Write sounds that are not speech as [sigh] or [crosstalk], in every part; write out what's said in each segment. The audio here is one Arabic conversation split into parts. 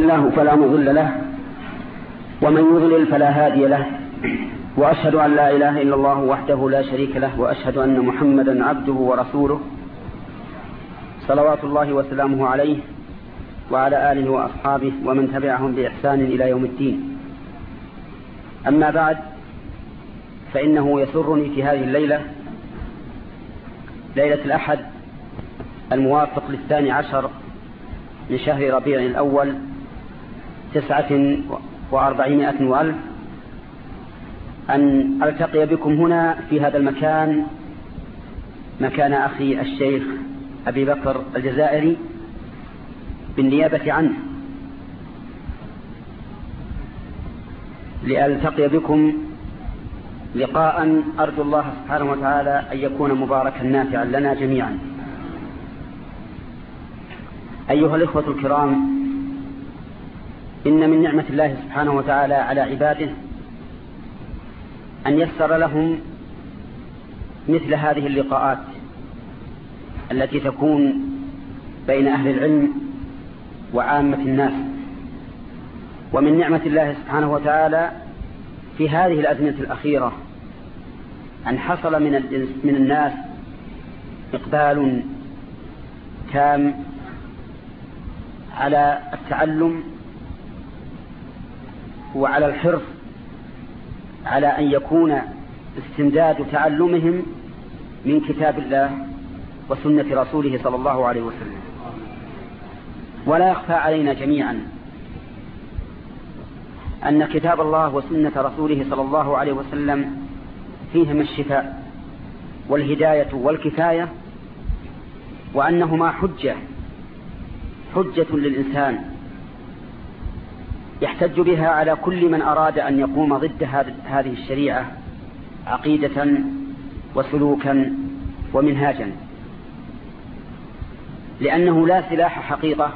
الله فلا مضل له ومن يضلل فلا هادي له وأشهد أن لا إله إلا الله وحده لا شريك له وأشهد أن محمدا عبده ورسوله صلوات الله وسلامه عليه وعلى آله وأصحابه ومن تبعهم بإحسان إلى يوم الدين. أما بعد فإنه يسرني في هذه الليلة ليلة الأحد الموافق للثاني عشر من شهر ربيع الأول تسعة وأربعمائة وألف أن ألتقي بكم هنا في هذا المكان مكان أخي الشيخ أبي بكر الجزائري بالنيابة عنه. لألتقي بكم لقاء أرجو الله سبحانه وتعالى أن يكون مباركا نافعا لنا جميعا. أيها الإخوة الكرام إن من نعمة الله سبحانه وتعالى على عباده أن يسر لهم مثل هذه اللقاءات التي تكون بين أهل العلم وعامة الناس. ومن نعمة الله سبحانه وتعالى في هذه الأزمنة الأخيرة أن حصل من من الناس إقبال تام على التعلم وعلى الحرص على أن يكون استمداد تعلمهم من كتاب الله وسنة رسوله صلى الله عليه وسلم. ولا يخفى علينا جميعا أن كتاب الله وسنة رسوله صلى الله عليه وسلم فيهما الشفاء والهداية والكفاية وأنهما حجة حجة للإنسان يحتج بها على كل من أراد أن يقوم ضد هذه الشريعة عقيدة وسلوكا ومنهاجا. لأنه لا سلاح حقيقة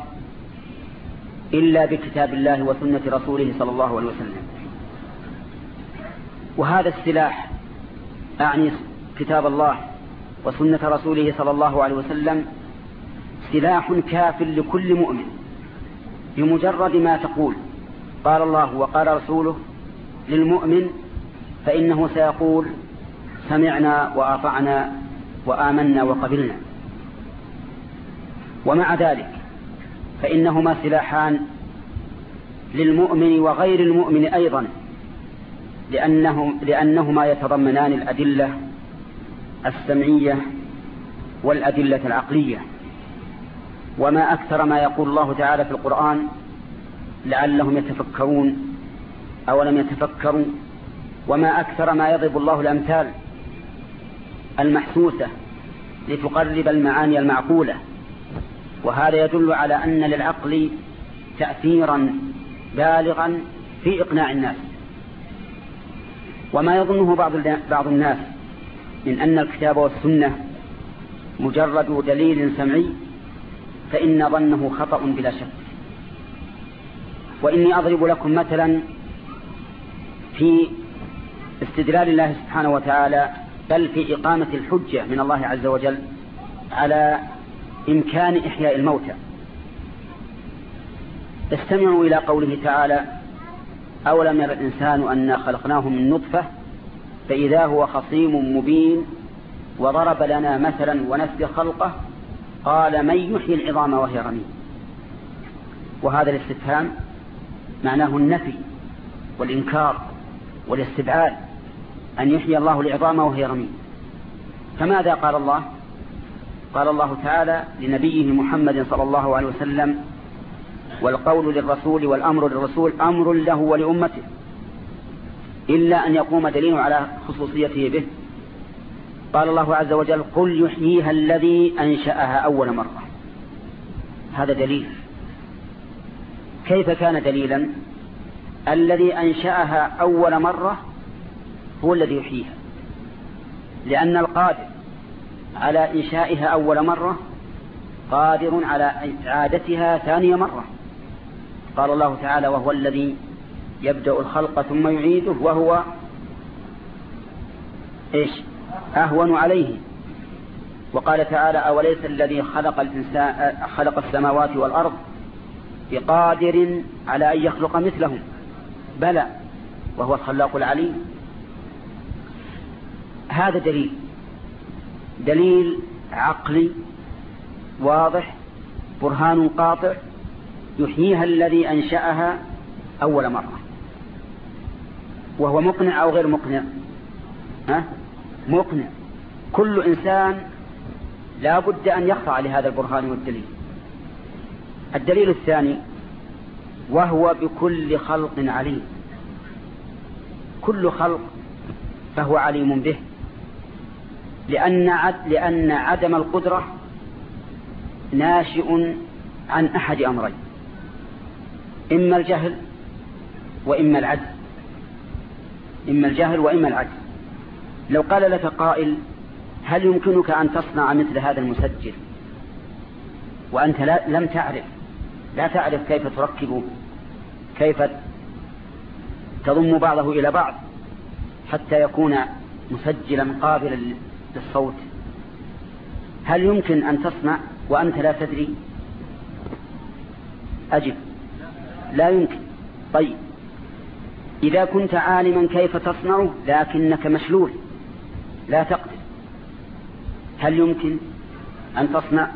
إلا بكتاب الله وسنة رسوله صلى الله عليه وسلم. وهذا السلاح أعني كتاب الله وسنة رسوله صلى الله عليه وسلم سلاح كاف لكل مؤمن بمجرد ما تقول قال الله وقال رسوله للمؤمن فإنه سيقول سمعنا وأطعنا وآمنا وقبلنا. ومع ذلك فإنهما سلاحان للمؤمن وغير المؤمن أيضا لأنهم لأنهما يتضمنان الأدلة السمعية والأدلة العقلية. وما أكثر ما يقول الله تعالى في القرآن لعلهم يتفكرون أو لم يتفكروا؟ وما أكثر ما يضرب الله الأمثال المحسوسة لتقرب المعاني المعقولة. وهذا يدل على أن للعقل تأثيرا بالغا في إقناع الناس. وما يظنه بعض بعض الناس من أن الكتاب والسنة مجرد دليل سمعي فإن ظنه خطأ بلا شك. وإني أضرب لكم مثلا في استدلال الله سبحانه وتعالى بل في إقامة الحجة من الله عز وجل على إمكان إحياء الموتى. استمعوا إلى قوله تعالى أولم ير الإنسان أنا خلقناه من نطفة فإذا هو خصيم مبين وضرب لنا مثلا ونسل خلقه قال من يحيي العظام وهي رميم؟ وهذا الاستفهام معناه النفي والإنكار والاستبعاد أن يحيي الله العظام وهي رميم. فماذا قال الله؟ قال الله تعالى لنبيه محمد صلى الله عليه وسلم والقول للرسول والأمر للرسول أمر له ولأمته إلا أن يقوم دليل على خصوصيته به. قال الله عز وجل قل يحييها الذي أنشأها أول مرة. هذا دليل. كيف كان دليلا؟ الذي أنشأها أول مرة هو الذي يحييها. لأن القادر على إنشائها أول مرة قادر على إعادتها ثانية مرة. قال الله تعالى وهو الذي يبدأ الخلق ثم يعيده وهو إيش؟ أهون عليه. وقال تعالى أوليس الذي خلق الإنسان خلق السماوات والأرض بقادر على أن يخلق مثلهم. بلى وهو الخلاق العليم. هذا دليل. دليل عقلي واضح برهان قاطع يحييها الذي أنشأها أول مرة. وهو مقنع أو غير مقنع؟ ها؟ مقنع. كل إنسان لا بد أن يخضع لهذا البرهان والدليل. الدليل الثاني وهو بكل خلق عليم. كل خلق فهو عليم به. لأن, عد لأن عدم القدرة ناشئ عن أحد أمرين. إما الجهل وإما العدل. إما الجهل وإما العدل. لو قال لك قائل هل يمكنك أن تصنع مثل هذا المسجل؟ وأنت لم تعرف. لا تعرف كيف تركبه كيف تضم بعضه إلى بعض حتى يكون مسجلا قابلا للصوت. هل يمكن أن تصنع وأنت لا تدري؟ أجب. لا يمكن. طيب. إذا كنت عالما كيف تصنعه لكنك مشلول لا تقدر. هل يمكن أن تصنع؟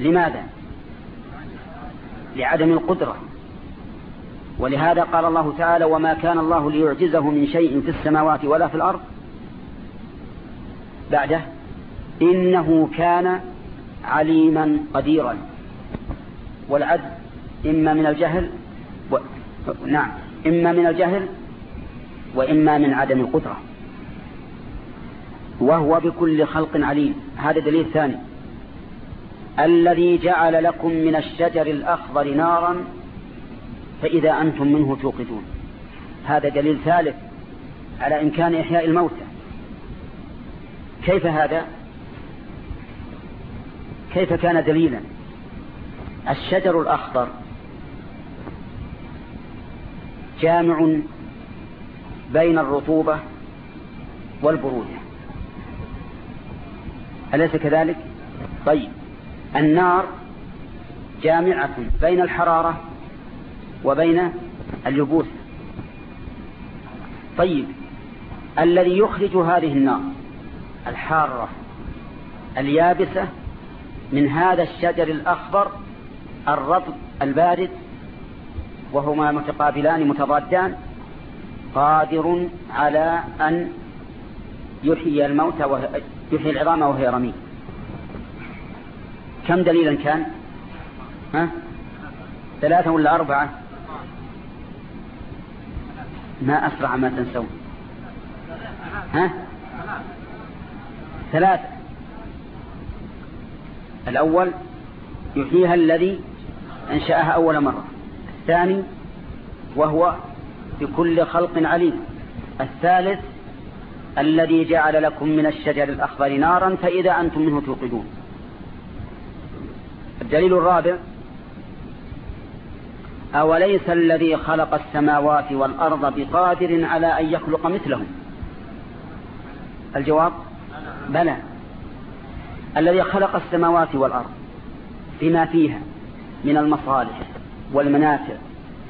لماذا؟ لعدم القدرة. ولهذا قال الله تعالى وما كان الله ليعجزه من شيء في السماوات ولا في الأرض بعده إنه كان عليما قديرا والعدل إما من الجهل و... نعم إما من الجهل وإما من عدم القدرة وهو بكل خلق عليم. هذا دليل ثاني. الذي جعل لكم من الشجر الأخضر نارا فإذا أنتم منه توقدون. هذا دليل ثالث على إمكان إحياء الموتى. كيف هذا؟ كيف كان دليلا؟ الشجر الأخضر جامع بين الرطوبة والبرودة. أليس كذلك؟ طيب. النار جامعة بين الحرارة وبين اليبوس. طيب الذي يخرج هذه النار الحارة اليابسة من هذا الشجر الأخضر الرطب البارد وهما متقابلان متضادان قادر على أن يحيي الموتى يحيي العظام وهي رميم. كم دليلا كان؟ ها؟ ثلاثة ولا أربعة؟ ما أسرع ما تنسون. ها؟ ثلاثة. الأول يحييها الذي أنشأها أول مرة. الثاني وهو بكل خلق عليم. الثالث الذي جعل لكم من الشجر الأخضر نارا فإذا أنتم منه توقدون. الدليل الرابع أوليس الذي خلق السماوات والأرض بقادر على أن يخلق مثلهم؟ الجواب بلى. الذي خلق السماوات والأرض بما فيها من المصالح والمنافع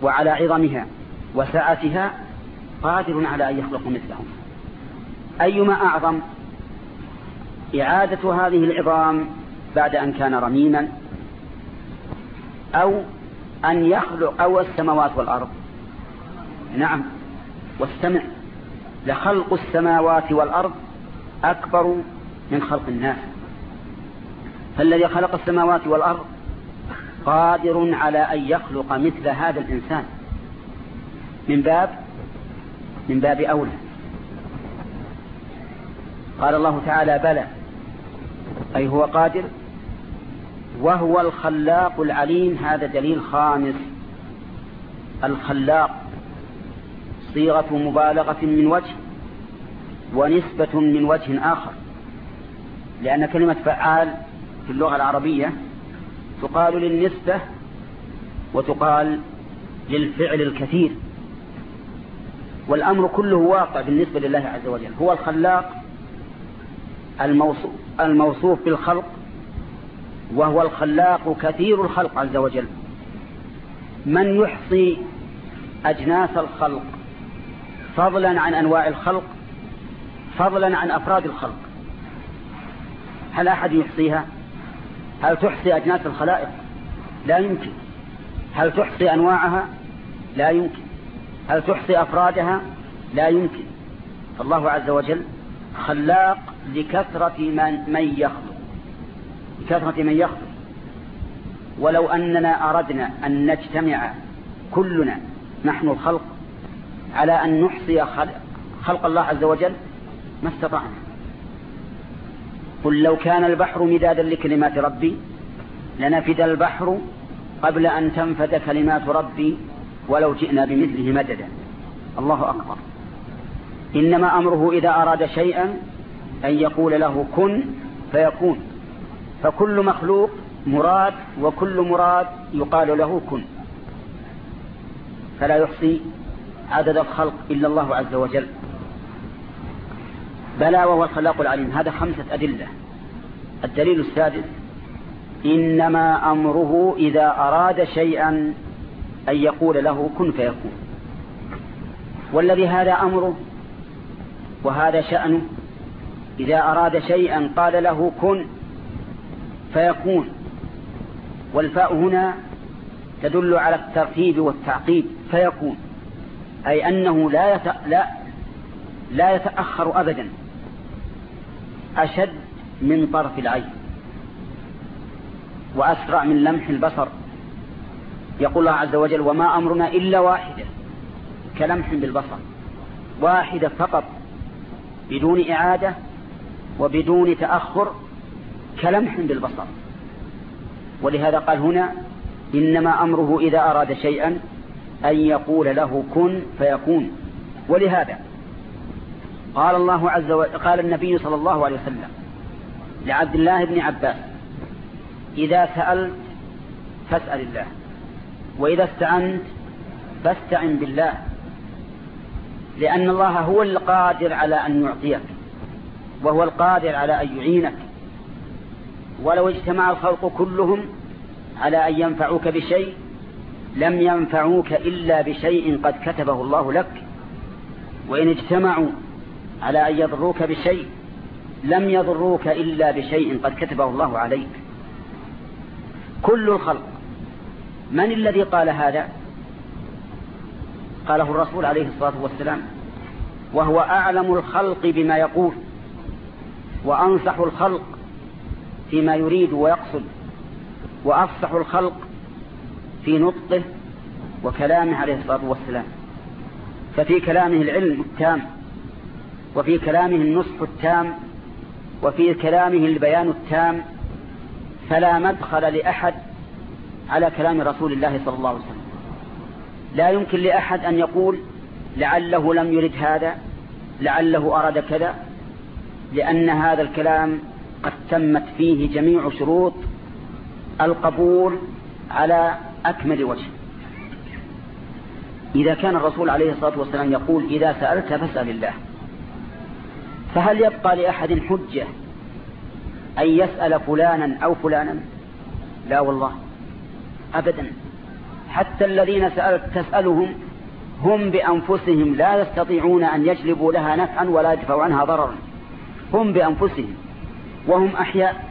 وعلى عظمها وسعتها قادر على أن يخلق مثلهم. أيما أعظم إعادة هذه العظام بعد أن كان رميما أو أن يخلق أو السماوات والأرض. نعم. واستمع. لخلق السماوات والأرض أكبر من خلق الناس. فالذي خلق السماوات والأرض قادر على أن يخلق مثل هذا الإنسان. من باب من باب أولى. قال الله تعالى بلى. أي هو قادر وهو الخلاق العليم. هذا دليل خامس. الخلاق صيغة مبالغة من وجه ونسبة من وجه آخر. لأن كلمة فعال في اللغة العربية تقال للنسبة وتقال للفعل الكثير. والأمر كله واقع بالنسبة لله عز وجل. هو الخلاق الموصوف, بالخلق وهو الخلاق كثير الخلق عز وجل. من يحصي أجناس الخلق فضلا عن أنواع الخلق فضلا عن أفراد الخلق. هل أحد يحصيها؟ هل تحصي أجناس الخلائق؟ لا يمكن. هل تحصي أنواعها؟ لا يمكن. هل تحصي أفرادها؟ لا يمكن. فالله عز وجل خلاق لكثرة من, من يخلق. لكثرة من يخلق ولو أننا أردنا أن نجتمع كلنا نحن الخلق على أن نحصي خلق, خلق الله عز وجل ما استطعنا. قل لو كان البحر مدادا لكلمات ربي لنفد البحر قبل أن تنفد كلمات ربي ولو جئنا بمثله مددا. الله أكبر. إنما أمره إذا أراد شيئا أن يقول له كن فيكون. فكل مخلوق مراد وكل مراد يقال له كن. فلا يحصي عدد الخلق إلا الله عز وجل. بلى وهو الخلاق العليم. هذا خمسة أدلة. الدليل السادس إنما أمره إذا أراد شيئا أن يقول له كن فيكون. والذي هذا أمره وهذا شأنه إذا أراد شيئا قال له كن فيكون والفاء هنا تدل على الترتيب والتعقيب فيكون أي أنه لا. لا لا يتأخر أبدا أشد من طرف العين وأسرع من لمح البصر يقول الله عز وجل وما أمرنا إلا واحدة كلمح بالبصر واحدة فقط بدون إعادة وبدون تأخر كلمح بالبصر. ولهذا قال هنا إنما أمره إذا أراد شيئا أن يقول له كن فيكون. ولهذا قال الله عز وجل قال النبي صلى الله عليه وسلم لعبد الله بن عباس إذا سألت فاسأل الله وإذا استعنت فاستعن بالله لأن الله هو القادر على أن يعطيك وهو القادر على أن يعينك. ولو اجتمع الخلق كلهم على أن ينفعوك بشيء لم ينفعوك إلا بشيء قد كتبه الله لك. وإن اجتمعوا على أن يضروك بشيء لم يضروك إلا بشيء قد كتبه الله عليك. كل الخلق من الذي قال هذا؟ قاله الرسول عليه الصلاة والسلام وهو أعلم الخلق بما يقول وأنصح الخلق فيما يريد ويقصد وأفصح الخلق في نطقه وكلامه عليه الصلاة والسلام. ففي كلامه العلم التام وفي كلامه النصح التام وفي كلامه البيان التام فلا مدخل لأحد على كلام رسول الله صلى الله عليه وسلم. لا يمكن لأحد أن يقول لعله لم يرد هذا لعله أراد كذا لأن هذا الكلام قد تمت فيه جميع شروط القبول على أكمل وجه. إذا كان الرسول عليه الصلاة والسلام يقول إذا سألت فاسأل الله. فهل يبقى لأحد حجة أن يسأل فلانا أو فلانا؟ لا والله أبدا. حتى الذين سألت تسألهم هم بأنفسهم لا يستطيعون أن يجلبوا لها نفعا ولا يدفعوا عنها ضررا. هم بأنفسهم. وهم أحياء.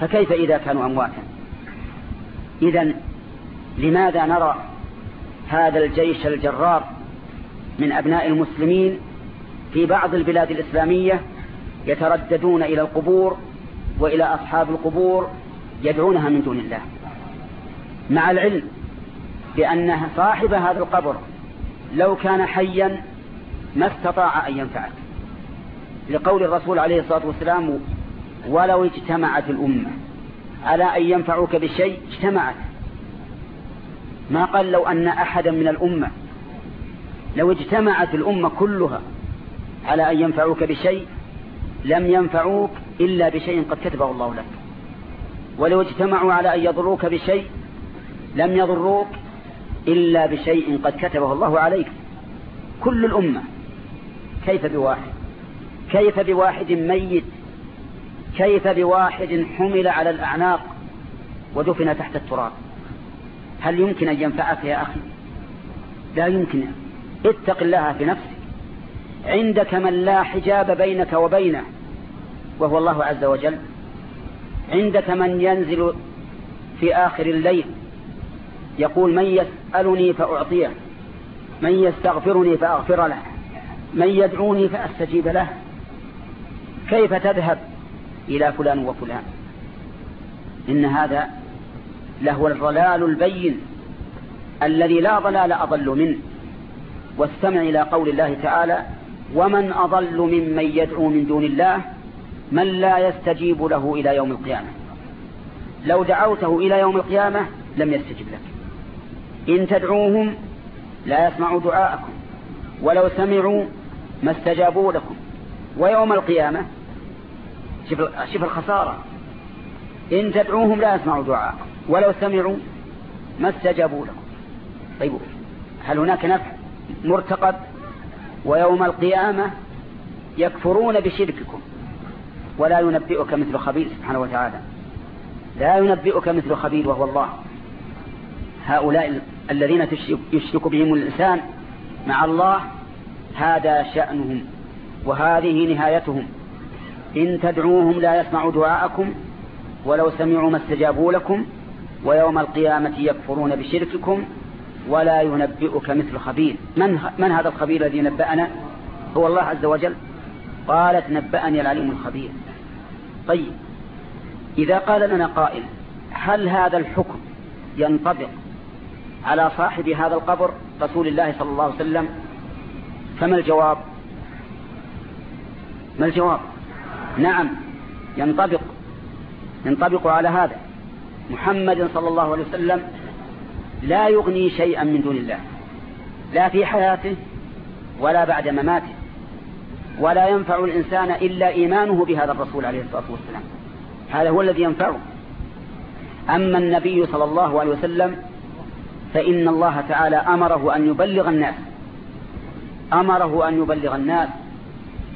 فكيف إذا كانوا أمواتا؟ إذا لماذا نرى هذا الجيش الجرار من أبناء المسلمين في بعض البلاد الإسلامية يترددون إلى القبور وإلى أصحاب القبور يدعونها من دون الله؟ مع العلم بأن صاحب هذا القبر لو كان حيا ما استطاع أن ينفعك. لقول الرسول عليه الصلاة والسلام ولو اجتمعت الأمة. على أن ينفعوك بشيء اجتمعت. ما قال لو أن أحدا من الأمة. لو اجتمعت الأمة كلها على أن ينفعوك بشيء؟ لم ينفعوك إلا بشيء قد كتبه الله لك. ولو اجتمعوا على أن يضروك بشيء لم يضروك إلا بشيء قد كتبه الله عليك. كل الأمة. كيف بواحد؟ كيف بواحد ميت كيف بواحد حمل على الأعناق ودفن تحت التراب؟ هل يمكن أن ينفعك يا أخي؟ لا يمكن. اتق الله في نفسك. عندك من لا حجاب بينك وبينه وهو الله عز وجل. عندك من ينزل في آخر الليل يقول من يسألني فأعطيه من يستغفرني فأغفر له من يدعوني فأستجيب له. كيف تذهب؟ إلى فلان وفلان. إن هذا لهو الضلال البين الذي لا ضلال أضل منه. واستمع إلى قول الله تعالى ومن أضل ممن يدعو من دون الله من لا يستجيب له إلى يوم القيامة. لو دعوته إلى يوم القيامة لم يستجب لك. إن تدعوهم لا يسمعوا دعاءكم ولو سمعوا ما استجابوا لكم. ويوم القيامة شوف الخسارة. إن تدعوهم لا يسمعوا دعاءكم ولو سمعوا ما استجابوا لكم طيب هل هناك نفع مرتقب؟ ويوم القيامة يكفرون بشرككم. ولا ينبئك مثل خبير سبحانه وتعالى. لا ينبئك مثل خبير وهو الله. هؤلاء الذين يشرك بهم الإنسان مع الله هذا شأنهم. وهذه نهايتهم. إن تدعوهم لا يسمعوا دعاءكم ولو سمعوا ما استجابوا لكم ويوم القيامة يكفرون بشرككم ولا ينبئك مثل خبير. من, من هذا الخبير الذي نبأنا؟ هو الله عز وجل. قالت نبأني العليم الخبير. طيب إذا قال لنا قائل هل هذا الحكم ينطبق على صاحب هذا القبر رسول الله صلى الله عليه وسلم؟ فما الجواب؟ ما الجواب؟ نعم ينطبق ينطبق على هذا. محمد صلى الله عليه وسلم لا يغني شيئا من دون الله لا في حياته ولا بعد مماته ولا ينفع الإنسان إلا إيمانه بهذا الرسول عليه الصلاة والسلام. هذا هو الذي ينفعه. أما النبي صلى الله عليه وسلم فإن الله تعالى أمره أن يبلغ الناس أمره أن يبلغ الناس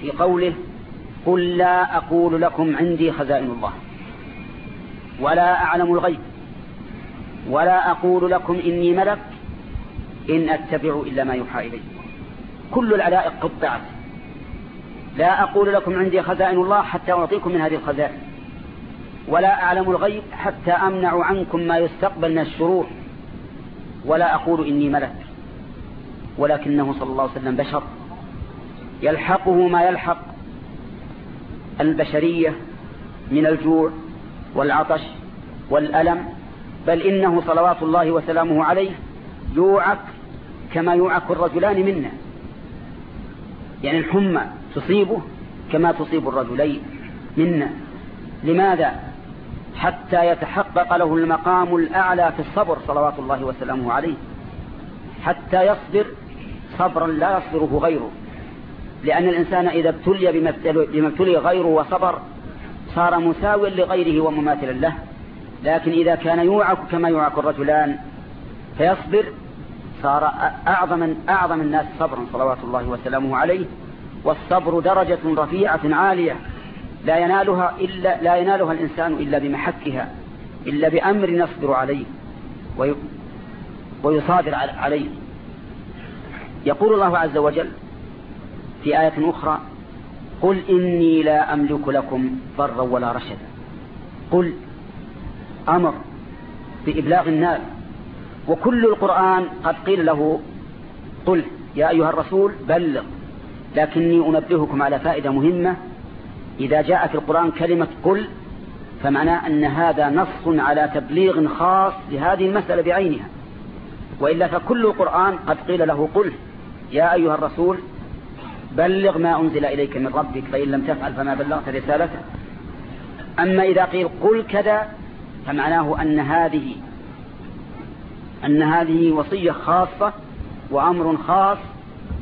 في قوله قل لا أقول لكم عندي خزائن الله. ولا أعلم الغيب. ولا أقول لكم إني ملك إن أتبع إلا ما يوحى إلي. كل العلائق قطعت. لا أقول لكم عندي خزائن الله حتى أعطيكم من هذه الخزائن. ولا أعلم الغيب حتى أمنع عنكم ما يستقبل من الشرور. ولا أقول إني ملك. ولكنه صلى الله عليه وسلم بشر. يلحقه ما يلحق. البشرية من الجوع والعطش والألم بل إنه صلوات الله وسلامه عليه يوعك كما يوعك الرجلان منا. يعني الحمى تصيبه كما تصيب الرجلين منا. لماذا؟ حتى يتحقق له المقام الأعلى في الصبر صلوات الله وسلامه عليه. حتى يصبر صبرا لا يصبره غيره. لأن الإنسان إذا ابتلي بما ابتلي غيره وصبر صار مساويا لغيره ومماثلا له. لكن إذا كان يوعك كما يوعك الرجلان فيصبر. صار أعظم, أعظم الناس صبرا صلوات الله وسلامه عليه. والصبر درجة رفيعة عالية. لا ينالها إلا لا ينالها الإنسان إلا بمحكها إلا بأمر يصبر عليه. ويصادر عليه. يقول الله عز وجل في آية أخرى قل إني لا أملك لكم ضرا ولا رشدا. قل أمر بإبلاغ الناس وكل القرآن قد قيل له قل يا أيها الرسول بلغ لكني أنبهكم على فائدة مهمة. إذا جاء في القرآن كلمة قل فمعناه أن هذا نص على تبليغ خاص لهذه المسألة بعينها. وإلا فكل القرآن قد قيل له قل يا أيها الرسول بلغ ما أنزل إليك من ربك فإن لم تفعل فما بلغت رسالته. أما إذا قيل قل كذا فمعناه أن هذه أن هذه وصية خاصة وأمر خاص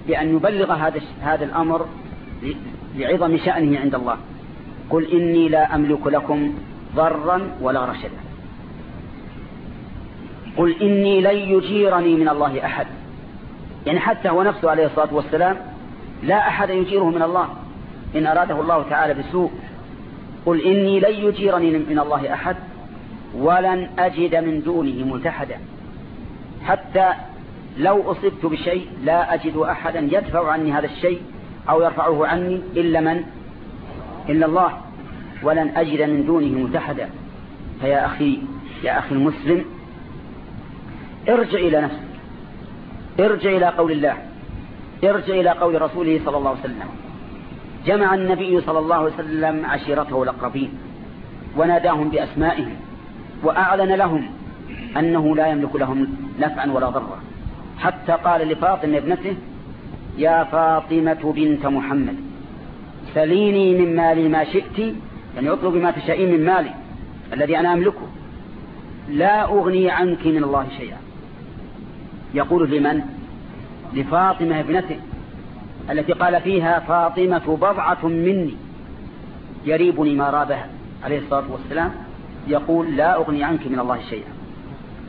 بأن يبلغ هذا هذا الأمر لعظم شأنه عند الله. قل إني لا أملك لكم ضرا ولا رشدا. قل إني لن يجيرني من الله أحد. يعني حتى هو نفسه عليه الصلاة والسلام لا أحد يجيره من الله. إن أراده الله تعالى بسوء. قل إني لن يجيرني من الله أحد ولن أجد من دونه ملتحدا. حتى لو أصبت بشيء لا أجد أحدا يدفع عني هذا الشيء أو يرفعه عني إلا من؟ إلا الله. ولن أجد من دونه متحدا فيا أخي يا أخي المسلم ارجع إلى نفسك. ارجع إلى قول الله. ارجع إلى قول رسوله صلى الله عليه وسلم. جمع النبي صلى الله عليه وسلم عشيرته الأقربين وناداهم بأسمائهم وأعلن لهم أنه لا يملك لهم نفعا ولا ضرا. حتى قال لفاطمة ابنته يا فاطمة بنت محمد سليني من مالي ما شئت يعني اطلب ما تشائين من مالي الذي أنا أملكه. لا أغني عنك من الله شيئا. يقول لمن؟ لفاطمة ابنته التي قال فيها فاطمة بضعة مني يريبني ما رابها عليه الصلاة والسلام يقول لا أغني عنك من الله شيئا.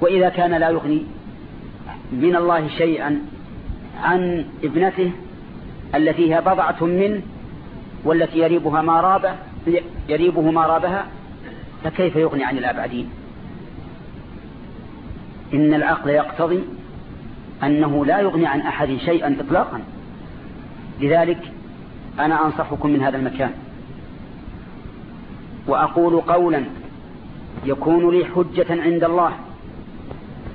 وإذا كان لا يغني من الله شيئا عن ابنته التي هي بضعة منه والتي يريبها ما رابه يريبه ما رابها فكيف يغني عن الأبعدين إن العقل يقتضي أنه لا يغني عن أحد شيئا إطلاقا. لذلك أنا أنصحكم من هذا المكان. وأقول قولا يكون لي حجة عند الله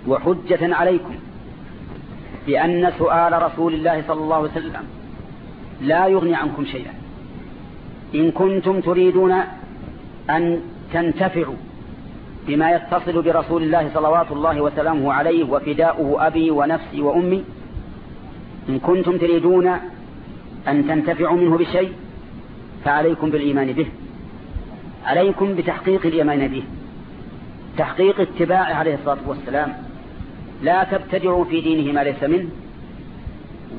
وحجة عليكم بأن سؤال رسول الله صلى الله عليه وسلم لا يغني عنكم شيئا. إن كنتم تريدون أن تنتفعوا بما يتصل برسول الله صلوات الله وسلامه عليه وفداؤه أبي ونفسي وأمي. إن كنتم تريدون أن تنتفعوا منه بشيء فعليكم بالإيمان به. عليكم بتحقيق الإيمان به. تحقيق اتباعه عليه الصلاة والسلام. لا تبتدعوا في دينه ما ليس منه.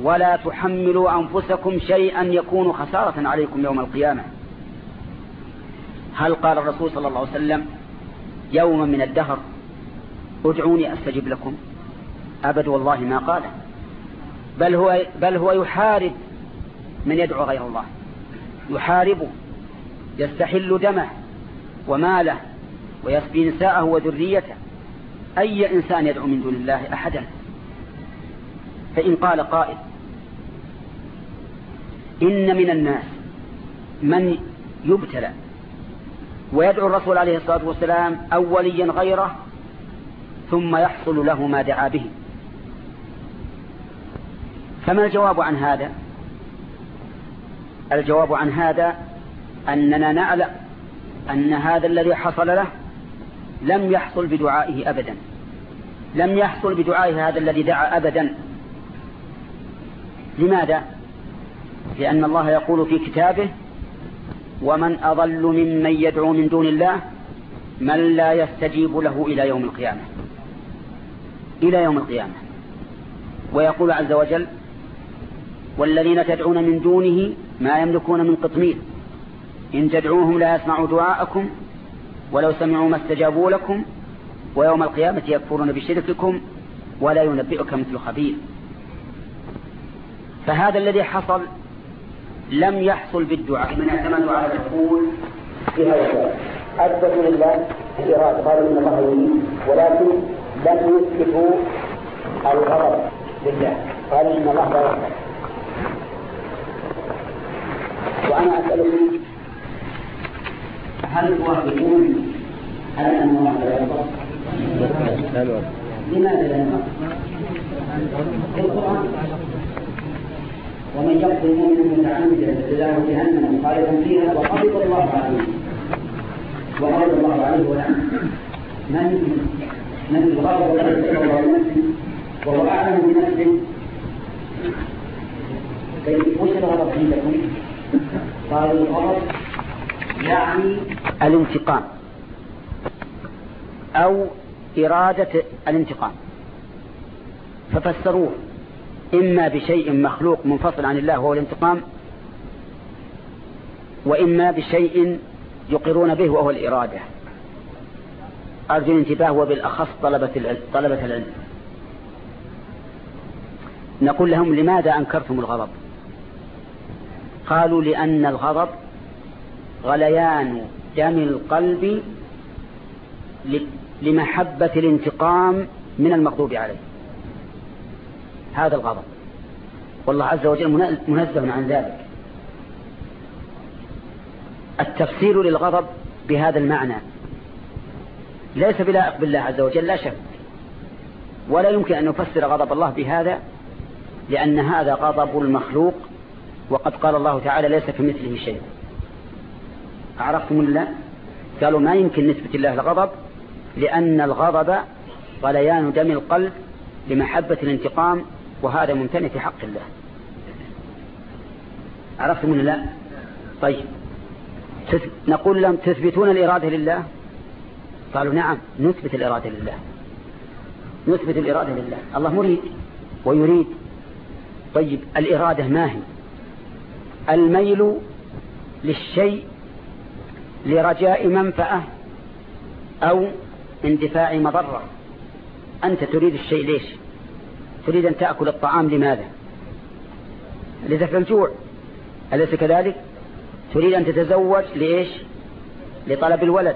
ولا تحملوا أنفسكم شيئا يكون خسارة عليكم يوم القيامة. هل قال الرسول صلى الله عليه وسلم يوما من الدهر ادعوني أستجب لكم. أبد والله ما قال بل هو, بل هو يحارب من يدعو غير الله. يحاربه يستحل دمه وماله ويسبي نساءه وذريته. أي إنسان يدعو من دون الله أحدا؟ فإن قال قائل إن من الناس من يبتلى ويدعو الرسول عليه الصلاة والسلام أوليا غيره ثم يحصل له ما دعا به. فما الجواب عن هذا؟ الجواب عن هذا أننا نعلم أن هذا الذي حصل له لم يحصل بدعائه أبدا. لم يحصل بدعائه هذا الذي دعا أبدا. لماذا؟ لأن الله يقول في كتابه ومن أضل ممن يدعو من دون الله من لا يستجيب له إلى يوم القيامة. إلى يوم القيامة. ويقول عز وجل والذين تدعون من دونه ما يملكون من قطمير. إن تدعوهم لا يسمعوا دعاءكم ولو سمعوا ما استجابوا لكم ويوم القيامة يكفرون بشرككم ولا ينبئك مثل خبير. فهذا الذي حصل لم يحصل بالدعاء. من اعتمدوا على الدخول في هذا أثبتوا لله الإرادة. قالوا إن الله يريد ولكن لم يثبتوا الغضب لله. قالوا إن الله لا يغضب. وأنا أسألك هل توافقون على أن الله لا يغضب؟ لماذا لا يغضب؟ القرآن ومن يقتل مؤمنا متعمدا فجزاؤه جهنم خالدا فيها وغضب الله عليه. وغضب الله عليه ولعنه من من غضب الله وهو أعلم بنفسه؟ وش الغضب عندكم؟ قالوا الغضب يعني الانتقام أو إرادة الانتقام. ففسروه. إما بشيء مخلوق منفصل عن الله وهو الانتقام وإما بشيء يقرون به وهو الإرادة. أرجو الانتباه وبالأخص طلبة العلم, طلبة العلم. نقول لهم لماذا أنكرتم الغضب؟ قالوا لأن الغضب غليان دم القلب لمحبة الانتقام من المغضوب عليه. هذا الغضب. والله عز وجل منزه عن ذلك. التفسير للغضب بهذا المعنى. ليس بلائق بالله عز وجل لا شك. ولا يمكن أن نفسر غضب الله بهذا لأن هذا غضب المخلوق وقد قال الله تعالى ليس كمثله شيء. عرفتم الله قالوا ما يمكن نسبة الله الغضب لأن الغضب غليان دم القلب لمحبة الانتقام وهذا ممتنع في حق الله. عرفتم الله طيب. نقول لهم تثبتون الإرادة لله؟ قالوا نعم نثبت الإرادة لله. نثبت الإرادة لله. الله مريد ويريد. طيب الإرادة ما هي؟ الميل للشيء لرجاء منفعة أو اندفاع مضرة. أنت تريد الشيء ليش؟ تريد أن تأكل الطعام لماذا؟ لدفع الجوع. أليس كذلك؟ تريد أن تتزوج لإيش؟ لطلب الولد.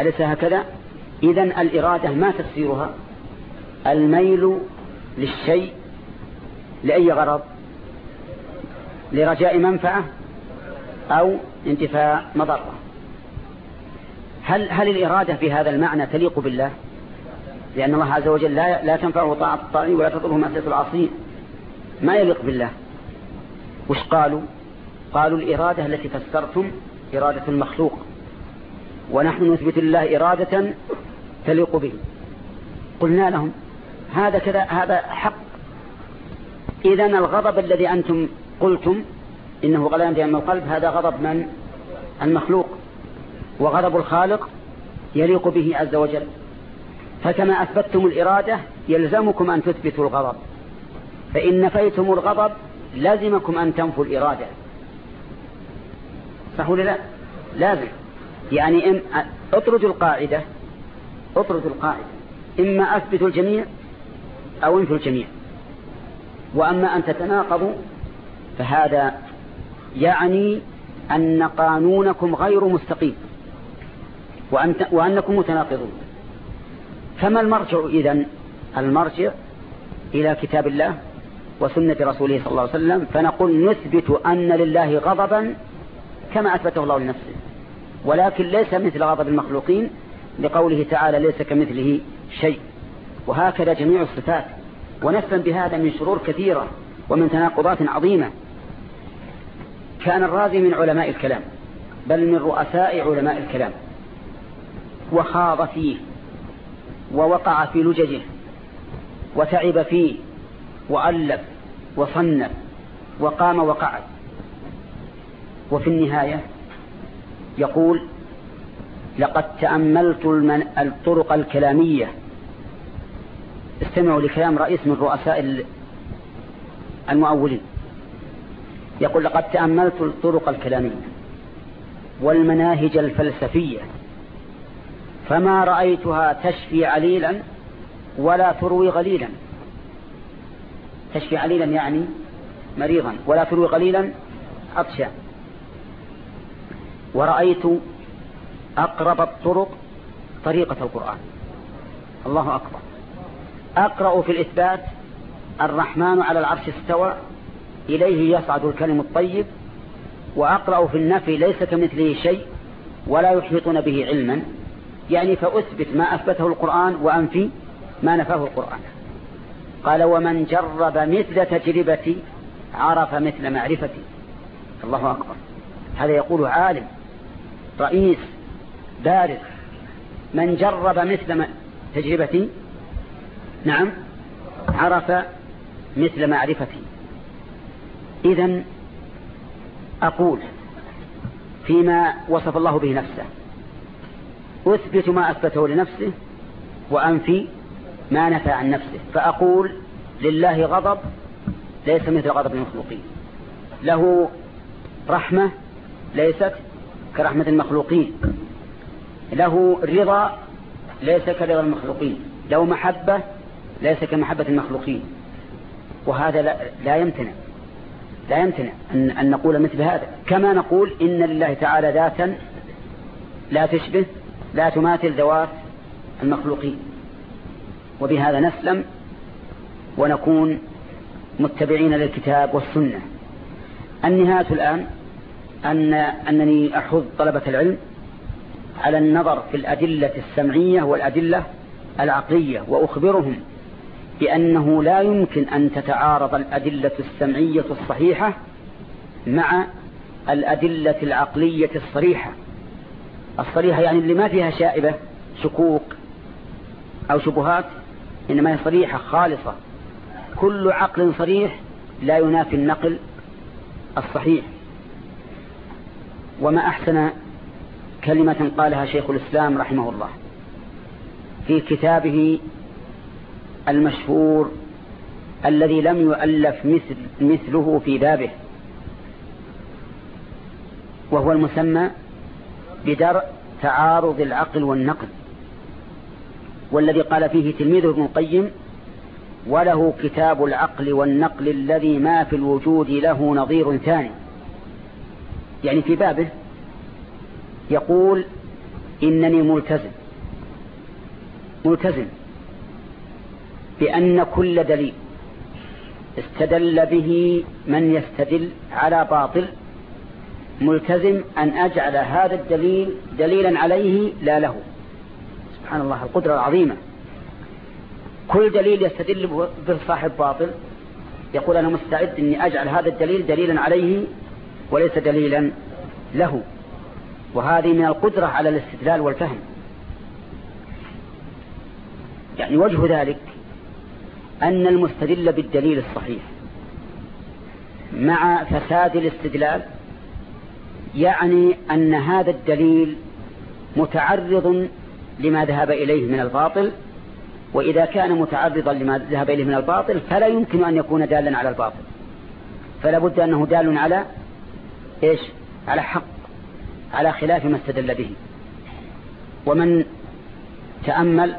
أليس هكذا؟ إذا الإرادة ما تفسيرها الميل للشيء لأي غرض؟ لرجاء منفعة أو انتفاع مضرة. هل, هل الإرادة في هذا المعنى تليق بالله؟ لأن الله عز وجل لا, لا تنفعه طاعة الطاعين ولا تضره معصية العاصين. ما يليق بالله. وش قالوا؟ قالوا الإرادة التي فسرتم إرادة المخلوق ونحن نثبت الله إرادة تليق به. قلنا لهم هذا كذا هذا حق. إذا الغضب الذي أنتم قلتم إنه غليان في القلب هذا غضب من؟ المخلوق. وغضب الخالق يليق به عز وجل. فكما أثبتتم الإرادة يلزمكم أن تثبتوا الغضب. فإن نفيتم الغضب لازمكم أن تنفوا الإرادة. صح ولا لا؟ لازم. يعني إن اطردوا القاعدة. اطردوا القاعدة. إما أثبتوا الجميع أو انفوا الجميع. وأما أن تتناقضوا فهذا يعني أن قانونكم غير مستقيم. وأن وأنكم متناقضون. فما المرجع إذن؟ المرجع إلى كتاب الله وسنة رسوله صلى الله عليه وسلم فنقول نثبت أن لله غضبا كما أثبته الله لنفسه. ولكن ليس مثل غضب المخلوقين لقوله تعالى ليس كمثله شيء. وهكذا جميع الصفات. ونفهم بهذا من شرور كثيرة ومن تناقضات عظيمة. كان الرازي من علماء الكلام بل من رؤساء علماء الكلام. وخاض فيه. ووقع في لججه وتعب فيه وألف وصنف وقام وقعد. وفي النهاية يقول لقد تأملت الطرق الكلامية. استمعوا لكلام رئيس من رؤساء المؤولين. يقول لقد تأملت الطرق الكلامية والمناهج الفلسفية فما رأيتها تشفي عليلا ولا تروي غليلا. تشفي عليلا يعني مريضا ولا تروي غليلا عطشا ورأيت أقرب الطرق طريقة القرآن. الله أكبر. أقرأ في الإثبات الرحمن على العرش استوى إليه يصعد الكلم الطيب. وأقرأ في النفي ليس كمثله شيء ولا يحيطون به علما. يعني فأثبت ما أثبته القرآن وأنفي ما نفاه القرآن. قال ومن جرب مثل تجربتي عرف مثل معرفتي. الله أكبر. هذا يقول عالم رئيس بارز من جرب مثل تجربتي؟ نعم عرف مثل معرفتي. إذا أقول فيما وصف الله به نفسه. أثبت ما أثبته لنفسه وأنفي ما نفى عن نفسه فأقول لله غضب ليس مثل غضب المخلوقين. له رحمة ليست كرحمة المخلوقين. له رضا ليس كرضا المخلوقين. له محبة ليس كمحبة المخلوقين. وهذا لا, لا يمتنع. لا يمتنع أن, أن نقول مثل هذا. كما نقول إن لله تعالى ذاتا لا تشبه لا تماثل ذوات المخلوقين. وبهذا نسلم ونكون متبعين للكتاب والسنة. النهاية الآن أن أنني أحض طلبة العلم على النظر في الأدلة السمعية والأدلة العقلية وأخبرهم بأنه لا يمكن أن تتعارض الأدلة السمعية الصحيحة مع الأدلة العقلية الصريحة. الصريحة يعني اللي ما فيها شائبة شكوك أو شبهات إنما هي صريحة خالصة. كل عقل صريح لا ينافي النقل الصحيح. وما أحسن كلمة قالها شيخ الإسلام رحمه الله في كتابه المشهور الذي لم يؤلف مثل مثله في بابه وهو المسمى بدرء تعارض العقل والنقل. والذي قال فيه تلميذه ابن القيم وله كتاب العقل والنقل الذي ما في الوجود له نظير ثاني. يعني في بابه يقول إنني ملتزم ملتزم بأن كل دليل استدل به من يستدل على باطل ملتزم أن أجعل هذا الدليل دليلا عليه لا له. سبحان الله القدرة العظيمة. كل دليل يستدل به صاحب باطل يقول أنا مستعد أني أجعل هذا الدليل دليلا عليه وليس دليلا له. وهذه من القدرة على الاستدلال والفهم. يعني وجه ذلك أن المستدل بالدليل الصحيح مع فساد الاستدلال يعني أن هذا الدليل متعرض لما ذهب إليه من الباطل وإذا كان متعرضا لما ذهب إليه من الباطل فلا يمكن أن يكون دالا على الباطل. فلا بد أنه دال على إيش؟ على حق على خلاف ما استدل به. ومن تأمل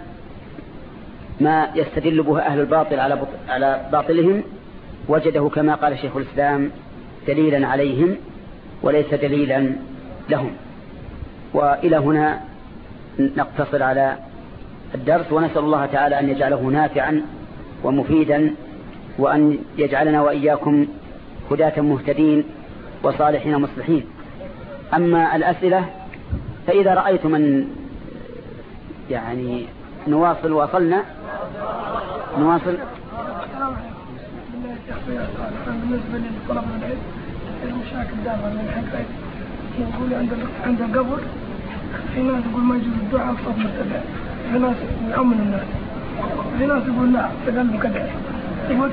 ما يستدل به أهل الباطل على على باطلهم وجده كما قال شيخ الإسلام دليلا عليهم. وليس دليلا لهم. وإلى هنا نقتصر على الدرس. ونسأل الله تعالى أن يجعله نافعا ومفيدا وأن يجعلنا وإياكم هداة مهتدين وصالحين مصلحين. أما الأسئلة فإذا رأيتم أن يعني نواصل واصلنا نواصل. بالنسبة العلم المشاكل دائما من يقول عند عند القبر في ناس يقول ما يجوز الدعاء في ناس الناس في ناس يقول لا تقلب كذا. يقول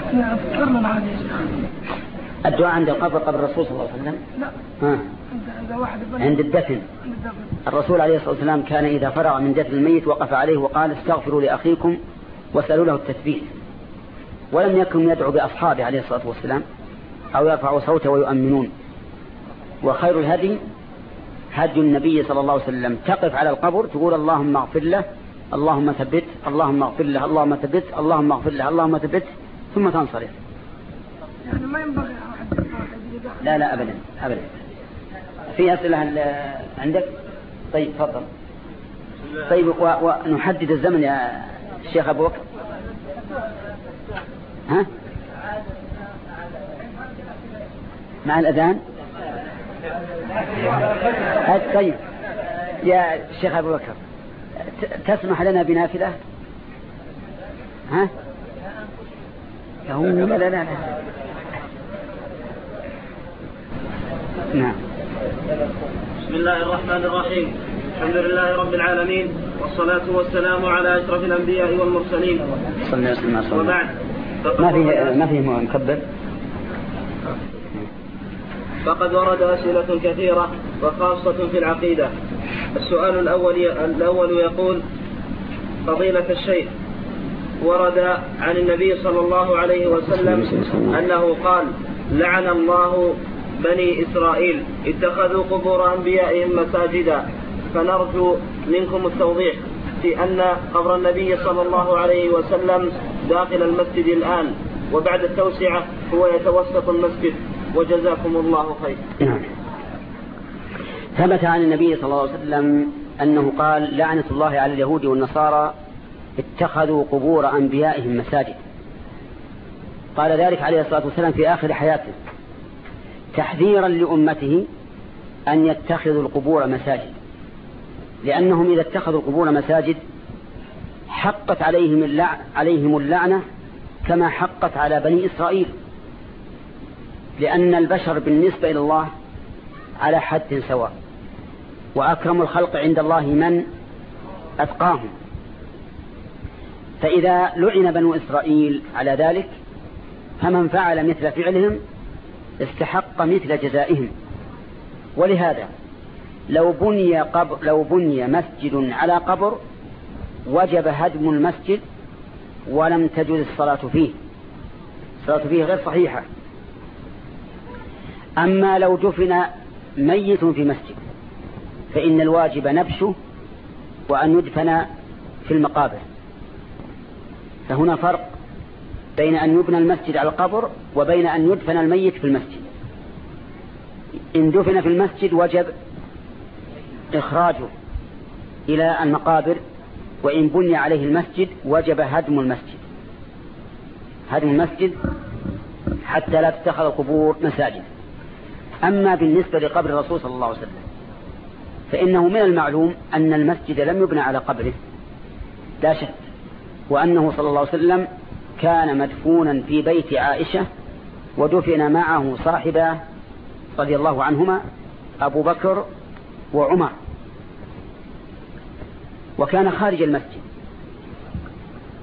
هذه الدعاء عند القبر قبر الرسول صلى الله عليه وسلم؟ لا. ها. عند واحد عند الدفن. عند الدفن. الرسول عليه الصلاة والسلام كان إذا فرغ من دفن الميت وقف عليه وقال استغفروا لأخيكم واسألوا له التثبيت. ولم يكن يدعو بأصحابه عليه الصلاة والسلام. أو يرفع صوته ويؤمنون. وخير الهدي هدي النبي صلى الله عليه وسلم. تقف على القبر تقول اللهم اغفر له اللهم ثبت اللهم اغفر له اللهم ثبت اللهم اغفر له اللهم ثبت ثم تنصرف. يعني ما ينبغي لا لا أبدا أبدا. في أسئلة عندك؟ طيب تفضل. طيب ونحدد الزمن يا الشيخ أبو بكر. ها؟ مع الأذان؟ طيب. يا شيخ أبو بكر تسمح لنا بنافلة؟ ها؟ لا لا لا, لا. نعم. بسم الله الرحمن الرحيم. الحمد لله رب العالمين والصلاة والسلام على أشرف الأنبياء والمرسلين. صلى الله عليه وسلم. وبعد. ما فيه ما فيه مكبر فقد ورد أسئلة كثيرة وخاصة في العقيدة. السؤال الأول الأول يقول فضيلة الشيخ ورد عن النبي صلى الله عليه وسلم أنه قال لعن الله بني إسرائيل اتخذوا قبور أنبيائهم مساجدا. فنرجو منكم التوضيح في أن قبر النبي صلى الله عليه وسلم داخل المسجد الآن وبعد التوسعة هو يتوسط المسجد. وجزاكم الله خير. نعم. ثبت عن النبي صلى الله عليه وسلم أنه قال لعنة الله على اليهود والنصارى اتخذوا قبور أنبيائهم مساجد. قال ذلك عليه الصلاة والسلام في آخر حياته. تحذيرا لأمته أن يتخذوا القبور مساجد. لأنهم إذا اتخذوا القبور مساجد حقت عليهم, اللع... عليهم اللعنة كما حقت على بني إسرائيل. لأن البشر بالنسبة إلى الله على حد سواء. وأكرم الخلق عند الله من؟ أتقاهم. فإذا لعن بنو إسرائيل على ذلك فمن فعل مثل فعلهم استحق مثل جزائهم. ولهذا لو بني, قبر لو بني مسجد على قبر وجب هدم المسجد ولم تجد الصلاة فيه. الصلاة فيه غير صحيحة. أما لو دفن ميت في مسجد فإن الواجب نبشه وأن يدفن في المقابر. فهنا فرق بين أن يبنى المسجد على القبر وبين أن يدفن الميت في المسجد. إن دفن في المسجد وجب إخراجه إلى المقابر وإن بني عليه المسجد وجب هدم المسجد. هدم المسجد حتى لا تتخذ القبور مساجد. أما بالنسبة لقبر الرسول صلى الله عليه وسلم فإنه من المعلوم أن المسجد لم يبنى على قبره لا شك وأنه صلى الله عليه وسلم كان مدفونا في بيت عائشة ودفن معه صاحبه رضي الله عنهما أبو بكر وعمر. وكان خارج المسجد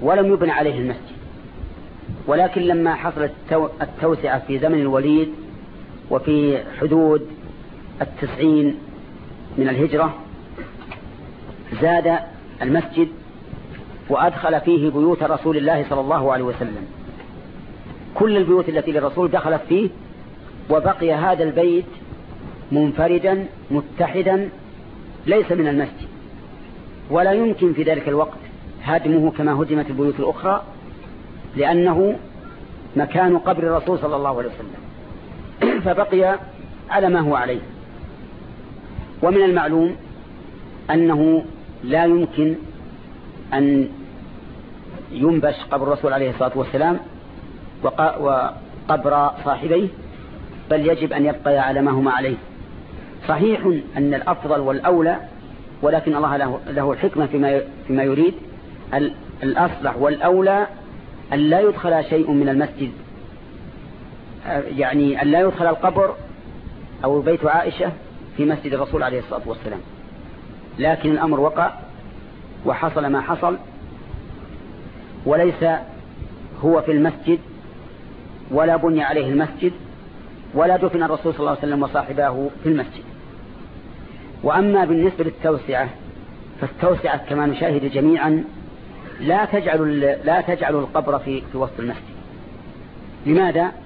ولم يبنى عليه المسجد ولكن لما حصلت التوسعة في زمن الوليد وفي حدود التسعين من الهجرة زاد المسجد وأدخل فيه بيوت رسول الله صلى الله عليه وسلم. كل البيوت التي للرسول دخلت فيه وبقي هذا البيت منفردا متحدا ليس من المسجد. ولا يمكن في ذلك الوقت هدمه كما هدمت البيوت الأخرى لأنه مكان قبر الرسول صلى الله عليه وسلم. فبقي على ما هو عليه. ومن المعلوم أنه لا يمكن أن ينبش قبر الرسول عليه الصلاة والسلام وقبر صاحبيه بل يجب أن يبقى على ما هما عليه. صحيح أن الأفضل والأولى ولكن الله له, له الحكمة فيما, فيما يريد الأصلح والأولى أن لا يدخل شيء من المسجد يعني أن لا يدخل القبر أو بيت عائشة في مسجد الرسول عليه الصلاة والسلام. لكن الأمر وقع وحصل ما حصل وليس هو في المسجد ولا بني عليه المسجد ولا دفن الرسول صلى الله عليه وسلم وصاحباه في المسجد. وأما بالنسبة للتوسعة فالتوسعة كما نشاهد جميعا لا تجعل لا تجعل القبر في في وسط المسجد. لماذا؟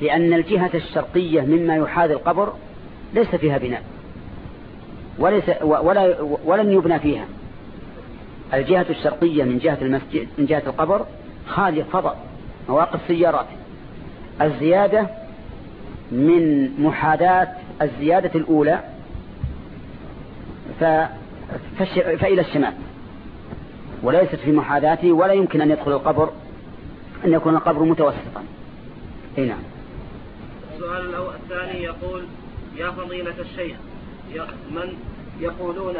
لأن الجهة الشرقية مما يحاذي القبر ليس فيها بناء. وليس ولا ولن يبنى فيها. الجهة الشرقية من جهة المسجد من جهة القبر خالية فضاء مواقف سيارات. الزيادة من محاذاة الزيادة الأولى فإلى الشمال. وليست في محاذاته ولا يمكن أن يدخل القبر أن يكون القبر متوسطا. نعم. السؤال الثاني يقول يا فضيلة الشيخ من يقولون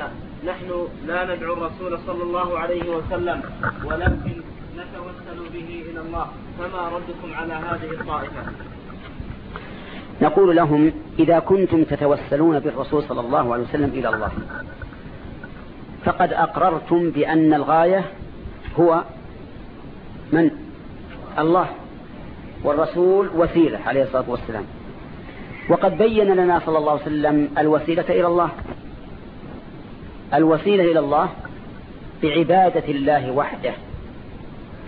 نحن لا ندعو الرسول صلى الله عليه وسلم ولكن نتوسل به إلى الله فما ردكم على هذه الطائفة؟ نقول لهم إذا كنتم تتوسلون بالرسول صلى الله عليه وسلم إلى الله فقد أقررتم بأن الغاية هو من؟ الله. والرسول وسيلة عليه الصلاة والسلام. وقد بين لنا صلى الله عليه وسلم الوسيلة إلى الله. الوسيلة إلى الله بعبادة الله وحده.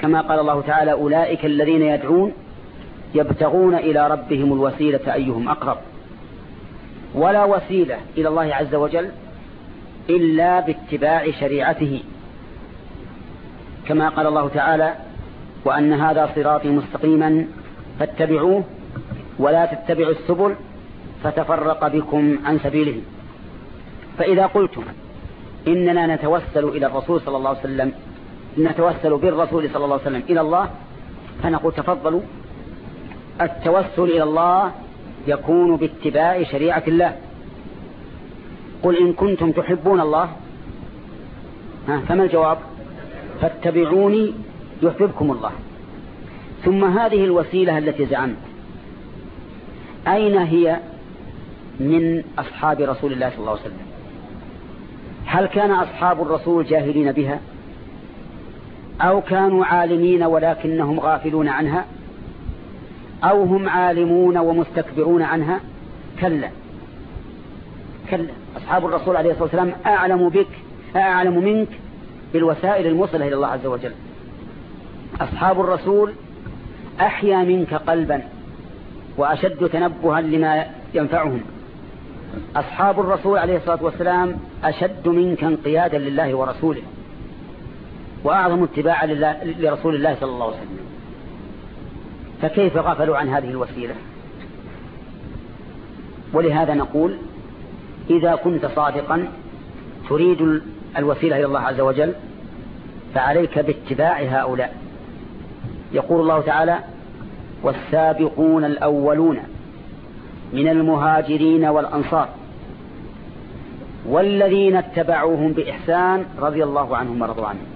كما قال الله تعالى أولئك الذين يدعون يبتغون إلى ربهم الوسيلة أيهم أقرب. ولا وسيلة إلى الله عز وجل إلا باتباع شريعته. كما قال الله تعالى وأن هذا صراطي مستقيما فاتبعوه ولا تتبعوا السبل فتفرق بكم عن سبيله. فإذا قلتم إننا نتوسل إلى الرسول صلى الله عليه وسلم نتوسل بالرسول صلى الله عليه وسلم إلى الله فنقول تفضلوا التوسل إلى الله يكون باتباع شريعة الله. قل إن كنتم تحبون الله. فما الجواب؟ فاتبعوني يحببكم الله. ثم هذه الوسيلة التي زعمت. أين هي من أصحاب رسول الله صلى الله عليه وسلم؟ هل كان أصحاب الرسول جاهلين بها؟ أو كانوا عالمين ولكنهم غافلون عنها؟ أو هم عالمون ومستكبرون عنها؟ كلا. كلا. أصحاب الرسول عليه الصلاة والسلام أعلم بك أعلم منك بالوسائل الموصلة إلى الله عز وجل. أصحاب الرسول أحيا منك قلبا وأشد تنبها لما ينفعهم. أصحاب الرسول عليه الصلاة والسلام أشد منك انقيادا لله ورسوله وأعظم اتباعا لرسول الله صلى الله عليه وسلم. فكيف غفلوا عن هذه الوسيلة؟ ولهذا نقول إذا كنت صادقا تريد الوسيلة إلى الله عز وجل فعليك باتباع هؤلاء. يقول الله تعالى والسابقون الأولون من المهاجرين والأنصار والذين اتبعوهم بإحسان رضي الله عنهم ورضوا عنهم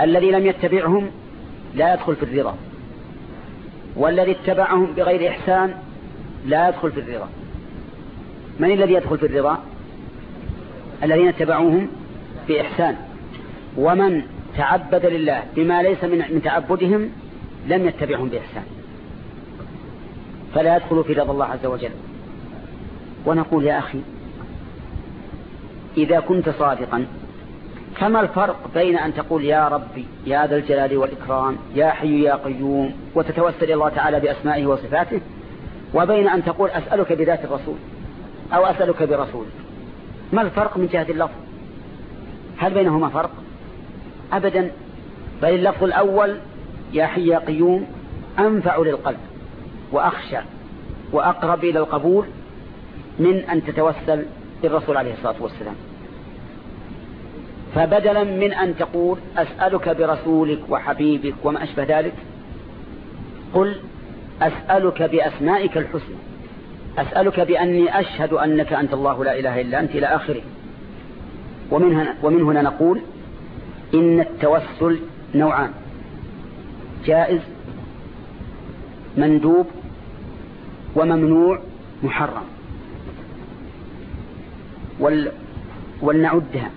الذي لم يتبعهم لا يدخل في الرضا والذي اتبعهم بغير إحسان لا يدخل في الرضا. من الذي يدخل في الرضا؟ الذين اتبعوهم بإحسان. ومن تعبد لله بما ليس من تعبدهم لم يتبعهم بإحسان. فلا يدخل في رضا الله عز وجل. ونقول يا أخي إذا كنت صادقا فما الفرق بين أن تقول يا ربي يا ذا الجلال والإكرام يا حي يا قيوم وتتوسل الله تعالى بأسمائه وصفاته وبين أن تقول أسألك بذات الرسول أو أسألك برسوله ما الفرق من جهة اللفظ؟ هل بينهما فرق؟ أبدا. بل اللفظ الأول يا حي يا قيوم أنفع للقلب وأخشى وأقرب إلى القبول من أن تتوسل بالرسول عليه الصلاة والسلام. فبدلا من أن تقول أسألك برسولك وحبيبك وما أشبه ذلك قل أسألك بأسمائك الحسنى أسألك بأني أشهد أنك أنت الله لا إله إلا أنت إلى آخره. ومن ومن هنا نقول إن التوسل نوعان. جائز مندوب وممنوع محرم. وال ولنعدها.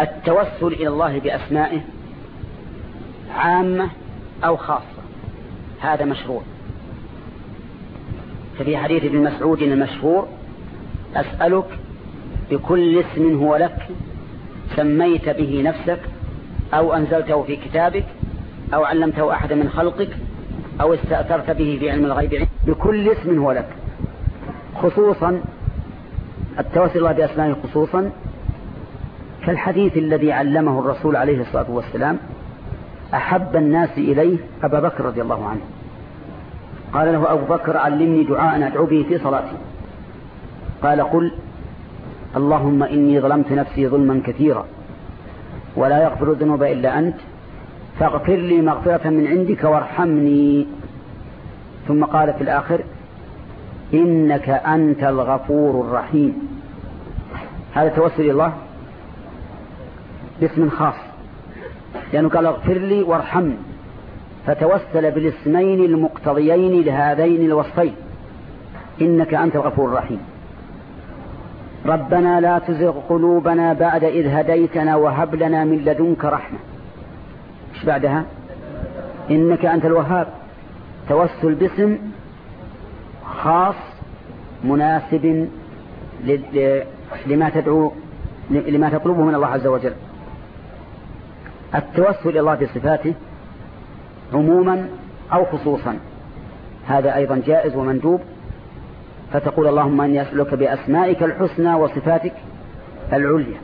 التوسل إلى الله بأسمائه عامة أو خاصة. هذا مشروع. ففي حديث ابن مسعود المشهور أسألك بكل اسم هو لك سميت به نفسك أو أنزلته في كتابك أو علمته أحد من خلقك أو استأثرت به في علم الغيب. بكل اسم هو لك. خصوصا التوسل الله بأسمائه خصوصا كالحديث الذي علمه الرسول عليه الصلاة والسلام أحب الناس إليه أبا بكر رضي الله عنه. قال له أبو بكر علمني دعاء أدعو به في صلاتي. قال قل اللهم إني ظلمت نفسي ظلما كثيرا ولا يغفر الذنوب إلا أنت فاغفر لي مغفرة من عندك وارحمني. ثم قال في الآخر إنك أنت الغفور الرحيم. هذا توسل الله باسم خاص لأنه قال اغفر لي وارحمني. فتوسل بالاسمين المقتضيين لهذين الوصفين إنك أنت الغفور الرحيم. ربنا لا تزغ قلوبنا بعد إذ هديتنا وهب لنا من لدنك رحمة. إيش بعدها؟ إنك أنت الوهاب. توسل باسم خاص مناسب لما تدعو لما تطلبه من الله عز وجل. التوسل إلى الله بصفاته عموما أو خصوصا. هذا أيضا جائز ومندوب. فتقول اللهم أني أسألك بأسمائك الحسنى وصفاتك العليا.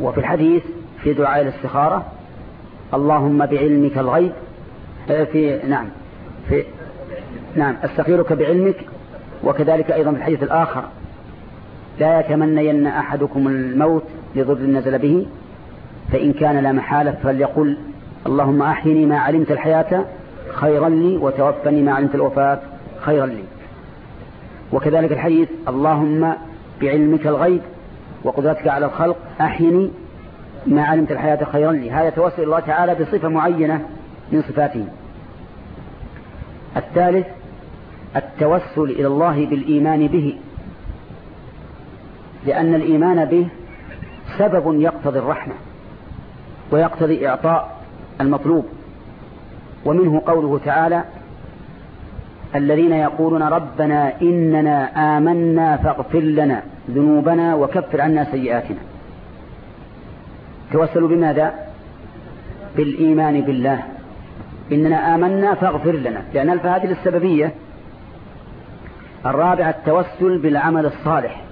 وفي الحديث في دعاء الاستخارة اللهم بعلمك الغيب آه، في نعم في نعم أستخيرك بعلمك وكذلك أيضا في الحديث الآخر لا يتمنين أحدكم الموت لضر نزل به فإن كان لا محالة فليقل اللهم أحيني ما علمت الحياة خيرا لي وتوفني ما علمت الوفاة خيرا لي. وكذلك الحديث اللهم بعلمك الغيب وقدرتك على الخلق أحيني ما علمت الحياة خيرا لي. هذا توسل الله تعالى بصفة معينة من صفاته. الثالث التوسل إلى الله بالإيمان به. لأن الإيمان به سبب يقتضي الرحمة ويقتضي إعطاء المطلوب. ومنه قوله تعالى الذين يقولون ربنا إننا آمنا فاغفر لنا ذنوبنا وكفر عنا سيئاتنا. توسلوا بماذا؟ بالإيمان بالله. إننا آمنا فاغفر لنا. لأن الف هذه للسببية. الرابع التوسل بالعمل الصالح.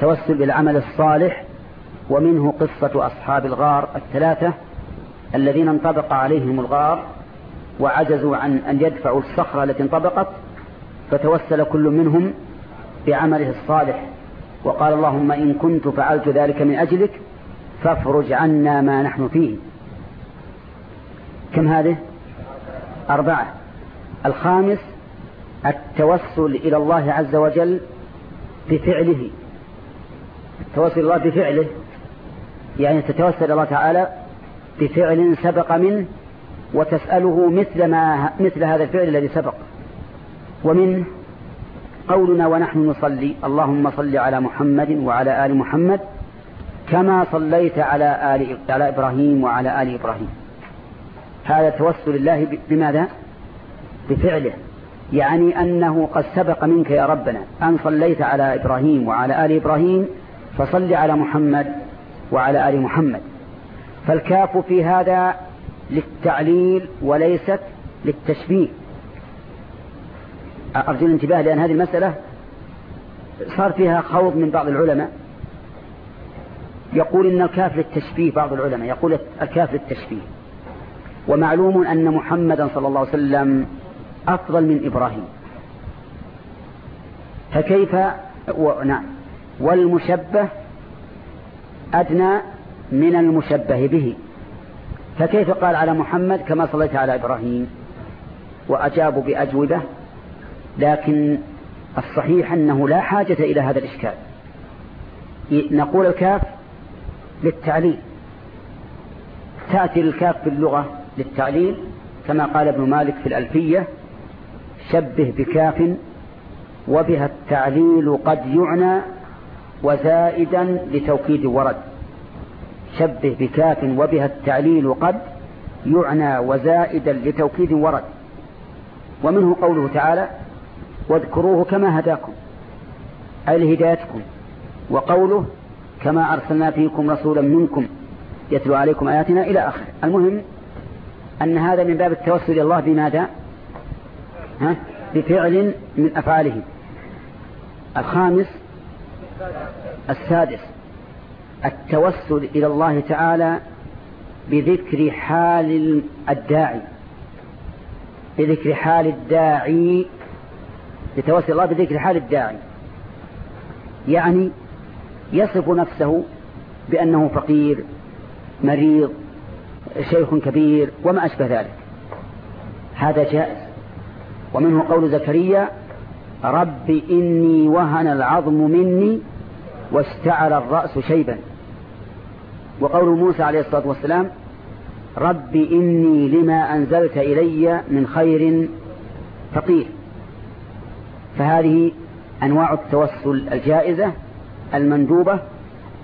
توسل بالعمل الصالح ومنه قصة أصحاب الغار الثلاثة الذين انطبق عليهم الغار. وعجزوا عن أن يدفعوا الصخرة التي انطبقت فتوسل كل منهم بعمله الصالح وقال اللهم إن كنت فعلت ذلك من أجلك فافرج عنا ما نحن فيه. كم هذه؟ أربعة. الخامس التوسل إلى الله عز وجل بفعله. التوسل الله بفعله يعني تتوسل الله تعالى بفعل سبق منه وتسأله مثل ما مثل هذا الفعل الذي سبق. ومنه قولنا ونحن نصلي اللهم صل على محمد وعلى آل محمد كما صليت على آل على إبراهيم وعلى آل إبراهيم. هذا توسل الله بماذا؟ بفعله. يعني أنه قد سبق منك يا ربنا أن صليت على إبراهيم وعلى آل إبراهيم فصل على محمد وعلى آل محمد. فالكاف في هذا للتعليل وليست للتشبيه. أرجو الانتباه لأن هذه المسألة صار فيها خوض من بعض العلماء. يقول إن الكاف للتشبيه بعض العلماء يقول الكاف للتشبيه. ومعلوم أن محمدا صلى الله عليه وسلم أفضل من إبراهيم. فكيف و... نعم. والمشبه أدنى من المشبه به. فكيف قال على محمد كما صليت على إبراهيم؟ وأجابوا بأجوبة لكن الصحيح أنه لا حاجة إلى هذا الإشكال. نقول الكاف للتعليل. تأتي الكاف في اللغة للتعليل كما قال ابن مالك في الألفية شبه بكاف وبها التعليل قد يعنى وزائدا لتوكيد ورد. شبه بكاف وبها التعليل قد يعنى وزائدا لتوكيد ورد. ومنه قوله تعالى واذكروه كما هداكم أي لهدايتكم وقوله كما أرسلنا فيكم رسولا منكم يتلو عليكم آياتنا إلى آخر المهم أن هذا من باب التوسل إلى الله بماذا؟ ها؟ بفعل من أفعاله. الخامس السادس التوسل إلى الله تعالى بذكر حال الداعي بذكر حال الداعي يتوسل الله بذكر حال الداعي. يعني يصف نفسه بأنه فقير مريض شيخ كبير وما أشبه ذلك. هذا جائز. ومنه قول زكريا رب إني وهن العظم مني واشتعل الرأس شيبا. وقول موسى عليه الصلاة والسلام رب إني لما أنزلت إلي من خير فقير. فهذه أنواع التوسل الجائزة المندوبة.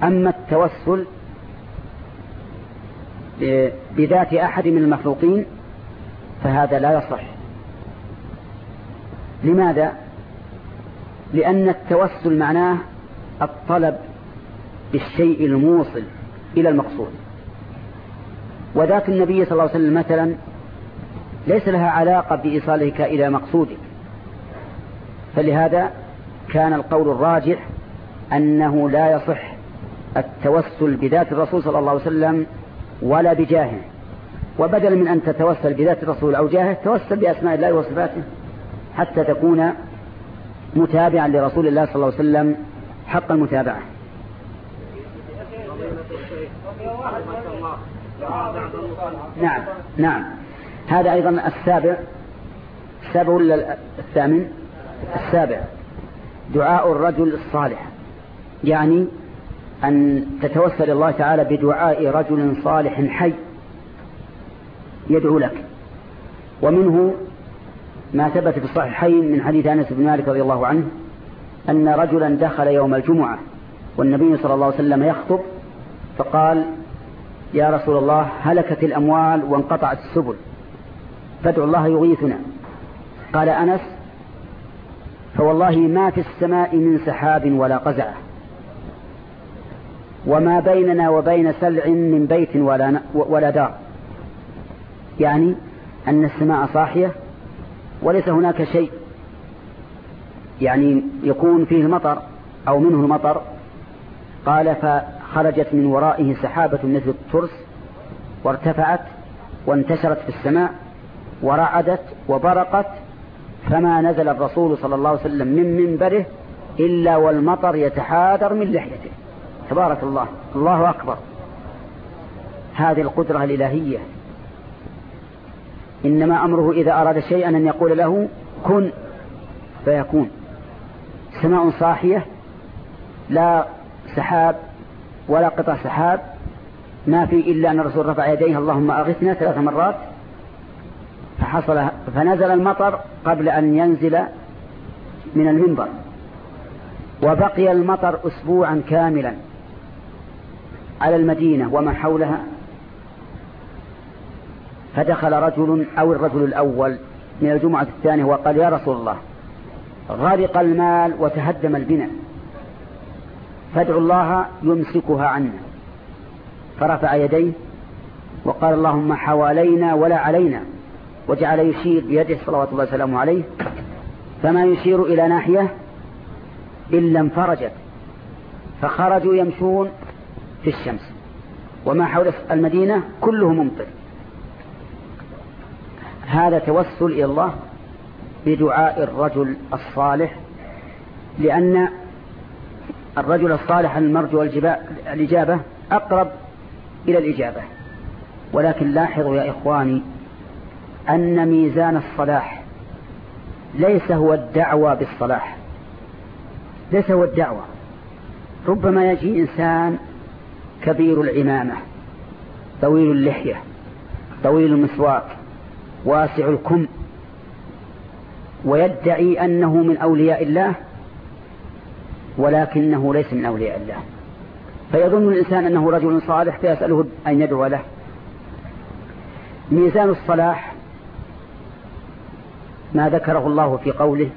أما التوسل بذات أحد من المخلوقين فهذا لا يصح. لماذا؟ لأن التوسل معناه الطلب بالشيء الموصل إلى المقصود. وذات النبي صلى الله عليه وسلم مثلا ليس لها علاقة بإيصالك إلى مقصودك. فلهذا كان القول الراجح أنه لا يصح التوسل بذات الرسول صلى الله عليه وسلم ولا بجاهه. وبدلا من أن تتوسل بذات الرسول أو جاهه توسل بأسماء الله وصفاته حتى تكون متابعا لرسول الله صلى الله عليه وسلم حق المتابعة. نعم نعم. هذا أيضا السابع. السابع ولا الثامن؟ السابع. دعاء الرجل الصالح. يعني أن تتوسل الله تعالى بدعاء رجل صالح حي يدعو لك. ومنه ما ثبت في الصحيحين من حديث أنس بن مالك رضي الله عنه أن رجلا دخل يوم الجمعة والنبي صلى الله عليه وسلم يخطب فقال يا رسول الله هلكت الأموال وانقطعت السبل فادعوا الله يغيثنا. قال أنس فوالله ما في السماء من سحاب ولا قزعة وما بيننا وبين سلع من بيت ولا, ولا دار. يعني أن السماء صاحية وليس هناك شيء. يعني يكون فيه المطر أو منه المطر. قال فخرجت من ورائه سحابة مثل الترس وارتفعت وانتشرت في السماء ورعدت وبرقت فما نزل الرسول صلى الله عليه وسلم من منبره إلا والمطر يتحادر من لحيته. تبارك الله الله أكبر. هذه القدرة الإلهية. إنما أمره إذا أراد شيئا أن يقول له كن فيكون. سماء صاحية لا سحاب ولا قطع سحاب ما في إلا أن الرسول رفع يديه اللهم أغثنا ثلاث مرات فحصل فنزل المطر قبل أن ينزل من المنبر وبقي المطر أسبوعا كاملا على المدينة وما حولها فدخل رجل أو الرجل الأول من الجمعة الثانية وقال يا رسول الله غرق المال وتهدم البناء. فادعوا الله يمسكها عنا. فرفع يديه وقال اللهم حوالينا ولا علينا. وجعل يشير بيده صلوات الله وسلامه عليه. فما يشير إلى ناحية إلا انفرجت. فخرجوا يمشون في الشمس. وما حول المدينة كله ممطر. هذا توسل إلى الله بدعاء الرجل الصالح لأن الرجل الصالح المرجو الإجابة أقرب إلى الإجابة. ولكن لاحظوا يا إخواني أن ميزان الصلاح ليس هو الدعوة بالصلاح ليس هو الدعوة. ربما يجي إنسان كبير العمامة طويل اللحية طويل المسواك واسع الكم ويدعي أنه من أولياء الله ولكنه ليس من أولياء الله. فيظن الإنسان أنه رجل صالح فيسأله أن يدعو له. ميزان الصلاح ما ذكره الله في قوله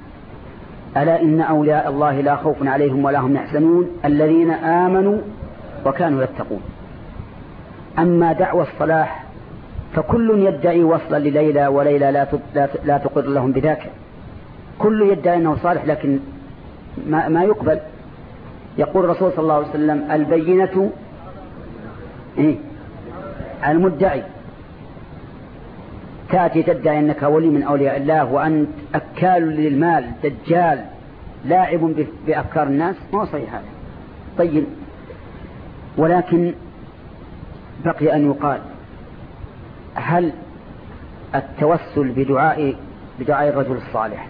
ألا إن أولياء الله لا خوف عليهم ولا هم يحزنون الذين آمنوا وكانوا يتقون. أما دعوى الصلاح فكل يدعي وصلا لليلى وليلى لا لا تقر لهم بذاك كل يدعي أنه صالح لكن ما, ما يقبل. يقول الرسول صلى الله عليه وسلم البينة إيه المدعي. تأتي تدعي أنك ولي من أولياء الله وأنت أكال للمال دجال لاعب بأفكار الناس. ما صحيح هذا. طيب. ولكن بقي أن يقال هل التوسل بدعاء بدعاء الرجل الصالح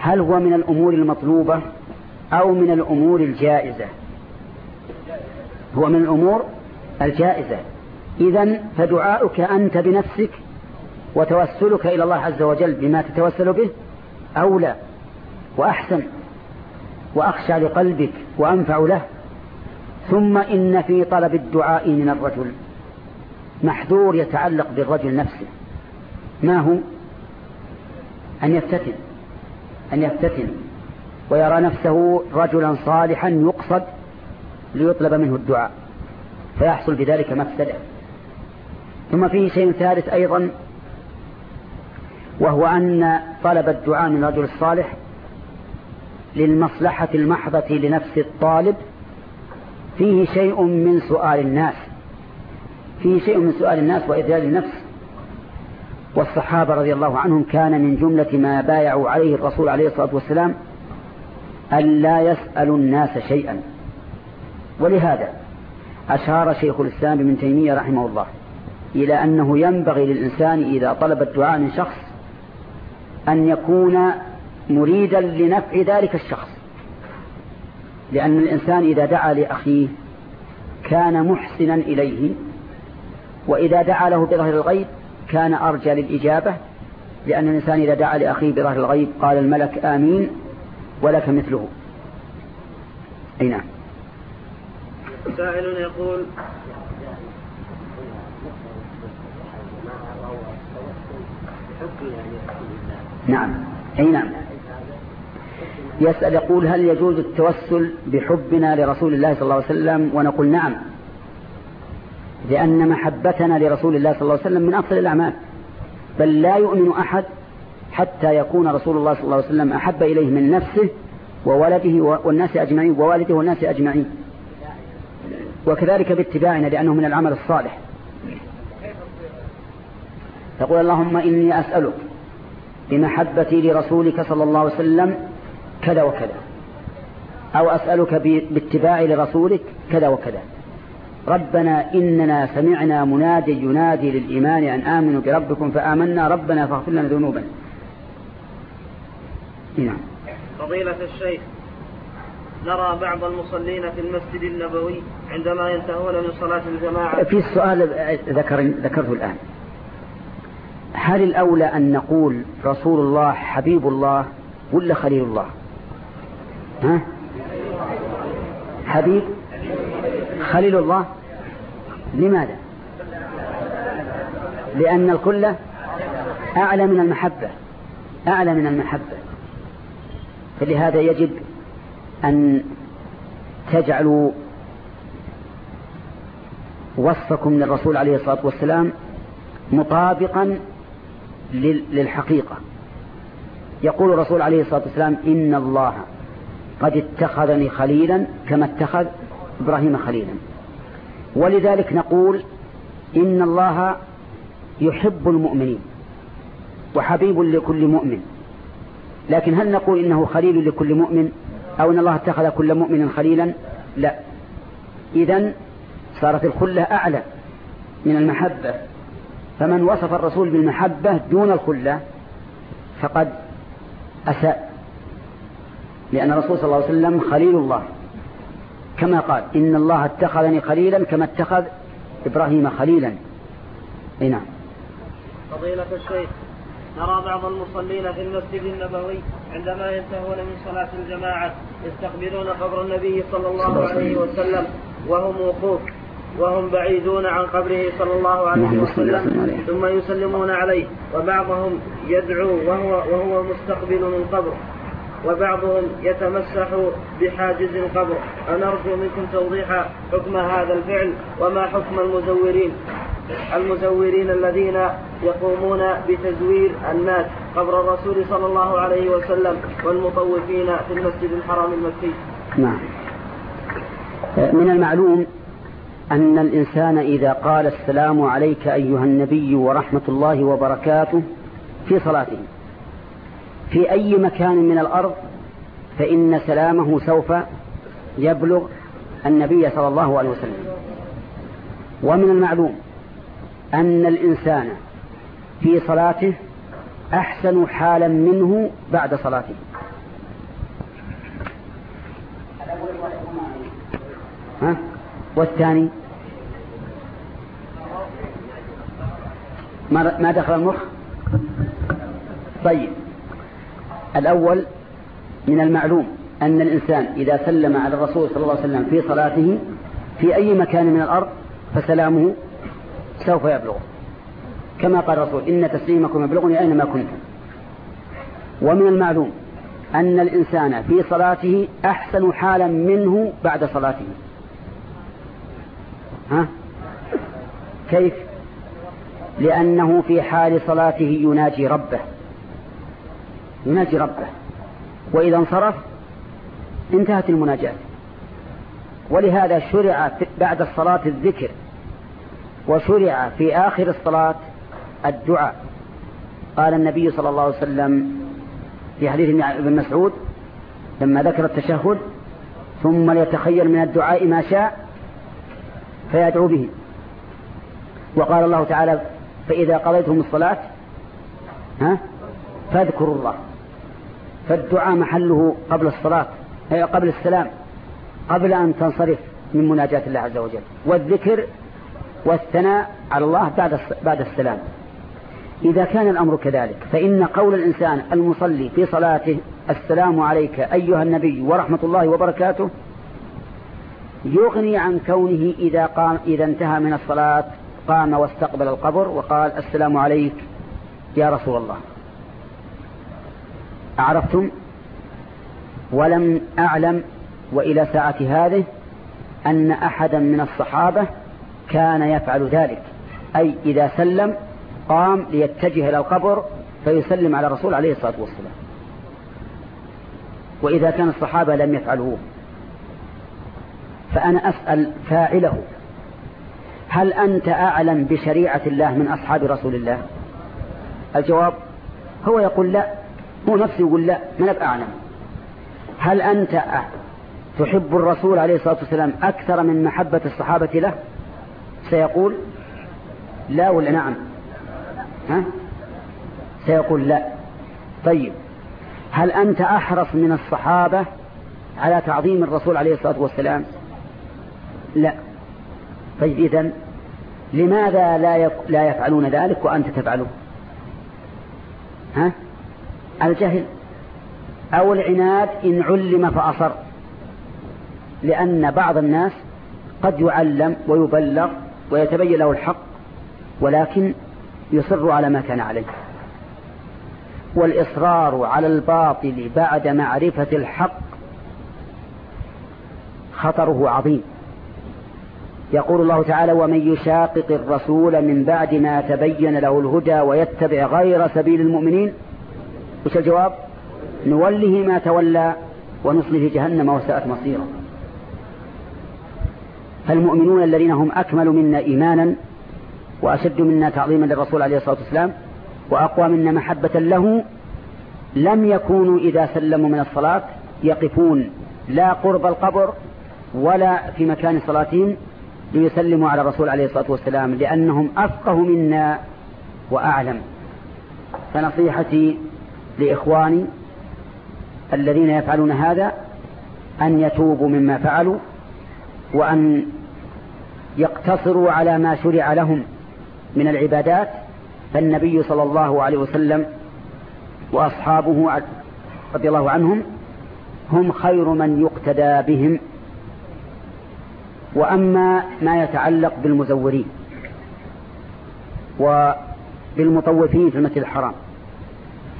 هل هو من الأمور المطلوبة أو من الأمور الجائزة؟ هو من الأمور الجائزة. إذا فدعاؤك أنت بنفسك وتوسلك إلى الله عز وجل بما تتوسل به أولى وأحسن وأخشى لقلبك وأنفع له. ثم إن في طلب الدعاء من الرجل محذور يتعلق بالرجل نفسه. ما هو؟ أن يفتتن. أن يفتتن ويرى نفسه رجلا صالحا يقصد ليطلب منه الدعاء فيحصل بذلك مفسدة. ثم فيه شيء ثالث أيضا وهو أن طلب الدعاء من الرجل الصالح للمصلحة المحضة لنفس الطالب. فيه شيء من سؤال الناس فيه شيء من سؤال الناس وإذلال النفس. والصحابة رضي الله عنهم كان من جملة ما بايعوا عليه الرسول عليه الصلاة والسلام أن لا يسأل الناس شيئا. ولهذا أشار شيخ الإسلام ابن تيمية رحمه الله إلى أنه ينبغي للإنسان إذا طلب الدعاء من شخص أن يكون مريدا لنفع ذلك الشخص. لأن الإنسان إذا دعا لأخيه كان محسنا إليه وإذا دعا له بظهر الغيب كان أرجى للإجابة لأن الإنسان إذا دعا لأخيه بظهر الغيب قال الملك آمين ولك مثله. أي نعم. سائل يقول نعم. أي نعم. يسأل يقول هل يجوز التوسل بحبنا لرسول الله صلى الله عليه وسلم؟ ونقول نعم. لأن محبتنا لرسول الله صلى الله عليه وسلم من أفضل الأعمال. بل لا يؤمن أحد حتى يكون رسول الله صلى الله عليه وسلم أحب إليه من نفسه وولده والناس أجمعين ووالده والناس أجمعين. وكذلك باتباعنا لأنه من العمل الصالح. تقول اللهم إني أسألك بمحبتي لرسولك صلى الله عليه وسلم كذا وكذا. أو أسألك باتباعي لرسولك كذا وكذا. ربنا إننا سمعنا منادي ينادي للإيمان أن آمنوا بربكم فآمنا ربنا فاغفر لنا ذنوبنا. نعم. فضيلة الشيخ نرى بعض المصلين في المسجد النبوي عندما ينتهون من صلاة الجماعة. في السؤال ذكر ذكرته الآن. هل الأولى أن نقول رسول الله حبيب الله ولا خليل الله؟ ها؟ حبيب خليل الله. لماذا؟ لأن الكل أعلى من المحبة أعلى من المحبة. فلهذا يجب أن تجعلوا وصفكم للرسول عليه الصلاة والسلام مطابقا للحقيقة. يقول الرسول عليه الصلاة والسلام إن الله قد اتخذني خليلا كما اتخذ إبراهيم خليلا. ولذلك نقول إن الله يحب المؤمنين وحبيب لكل مؤمن. لكن هل نقول إنه خليل لكل مؤمن أو إن الله اتخذ كل مؤمن خليلا؟ لا. إذا صارت الخلة أعلى من المحبة. فمن وصف الرسول بالمحبة دون الخلة فقد أساء. لأن الرسول صلى الله عليه وسلم خليل الله. كما قال إن الله اتخذني خليلا كما اتخذ إبراهيم خليلا. نعم. فضيلة الشيخ نرى بعض المصلين في المسجد النبوي عندما ينتهون من صلاة الجماعة يستقبلون قبر النبي صلى الله عليه وسلم وهم وقوف وهم بعيدون عن قبره صلى الله عليه وسلم. ثم يسلمون عليه وبعضهم يدعو وهو, وهو مستقبل من قبر. وبعضهم يتمسح بحاجز القبر. أنرجو منكم توضيح حكم هذا الفعل وما حكم المزورين. المزورين الذين يقومون بتزوير الناس قبر الرسول صلى الله عليه وسلم والمطوفين في المسجد الحرام المكي. نعم. من المعلوم أن الإنسان إذا قال السلام عليك أيها النبي ورحمة الله وبركاته في صلاته في أي مكان من الأرض فإن سلامه سوف يبلغ النبي صلى الله عليه وسلم. ومن المعلوم أن الإنسان في صلاته أحسن حالا منه بعد صلاته. ها؟ والثاني؟ ما دخل المخ؟ طيب. الأول من المعلوم أن الإنسان إذا سلم على الرسول صلى الله عليه وسلم في صلاته في أي مكان من الأرض فسلامه سوف يبلغ كما قال الرسول إن تسليمكم يبلغني أينما كنتم. ومن المعلوم أن الإنسان في صلاته أحسن حالا منه بعد صلاته. ها؟ كيف؟ لأنه في حال صلاته يناجي ربه. يناجي ربه. وإذا انصرف انتهت المناجاة. ولهذا شرع بعد الصلاة الذكر وشرع في آخر الصلاة الدعاء. قال النبي صلى الله عليه وسلم في حديث ابن مسعود لما ذكر التشهد ثم ليتخيل من الدعاء ما شاء فيدعو به. وقال الله تعالى فإذا قضيتم الصلاة ها فاذكروا الله. فالدعاء محله قبل الصلاة قبل السلام قبل أن تنصرف من مناجاة الله عز وجل والذكر والثناء على الله بعد بعد السلام. إذا كان الأمر كذلك فإن قول الإنسان المصلي في صلاته السلام عليك أيها النبي ورحمة الله وبركاته يغني عن كونه إذا, قام إذا انتهى من الصلاة قام واستقبل القبر وقال السلام عليك يا رسول الله عرفتم ولم أعلم وإلى ساعة هذه أن أحدا من الصحابة كان يفعل ذلك أي إذا سلم قام ليتجه إلى القبر فيسلم على الرسول عليه الصلاة والسلام. وإذا كان الصحابة لم يفعلوه. فأنا أسأل فاعله هل أنت أعلم بشريعة الله من أصحاب رسول الله؟ الجواب هو يقول لا. هو نفسه يقول لا من أعلم. هل أنت تحب الرسول عليه الصلاة والسلام أكثر من محبة الصحابة له؟ سيقول لا ولا نعم؟ ها؟ سيقول لا. طيب هل أنت أحرص من الصحابة على تعظيم الرسول عليه الصلاة والسلام؟ لا. طيب إذن لماذا لا لا يفعلون ذلك وأنت تفعله؟ ها؟ الجهل أو العناد إن علم فأصر لأن بعض الناس قد يعلم ويبلغ ويتبين له الحق ولكن يصر على ما كان عليه. والإصرار على الباطل بعد معرفة الحق خطره عظيم. يقول الله تعالى ومن يشاقق الرسول من بعد ما تبين له الهدى ويتبع غير سبيل المؤمنين وش الجواب نوله ما تولى ونصله جهنم وساءت مصيره. فالمؤمنون الذين هم أكمل منا إيمانا وأشد منا تعظيما للرسول عليه الصلاة والسلام وأقوى منا محبة له لم يكونوا إذا سلموا من الصلاة يقفون لا قرب القبر ولا في مكان صلاتهم ليسلموا على الرسول عليه الصلاة والسلام لأنهم أفقه منا وأعلم. فنصيحتي لإخواني الذين يفعلون هذا أن يتوبوا مما فعلوا وأن يقتصروا على ما شرع لهم من العبادات. فالنبي صلى الله عليه وسلم وأصحابه رضي الله عنهم هم خير من يقتدى بهم. وأما ما يتعلق بالمزورين وبالمطوفين في المسجد الحرام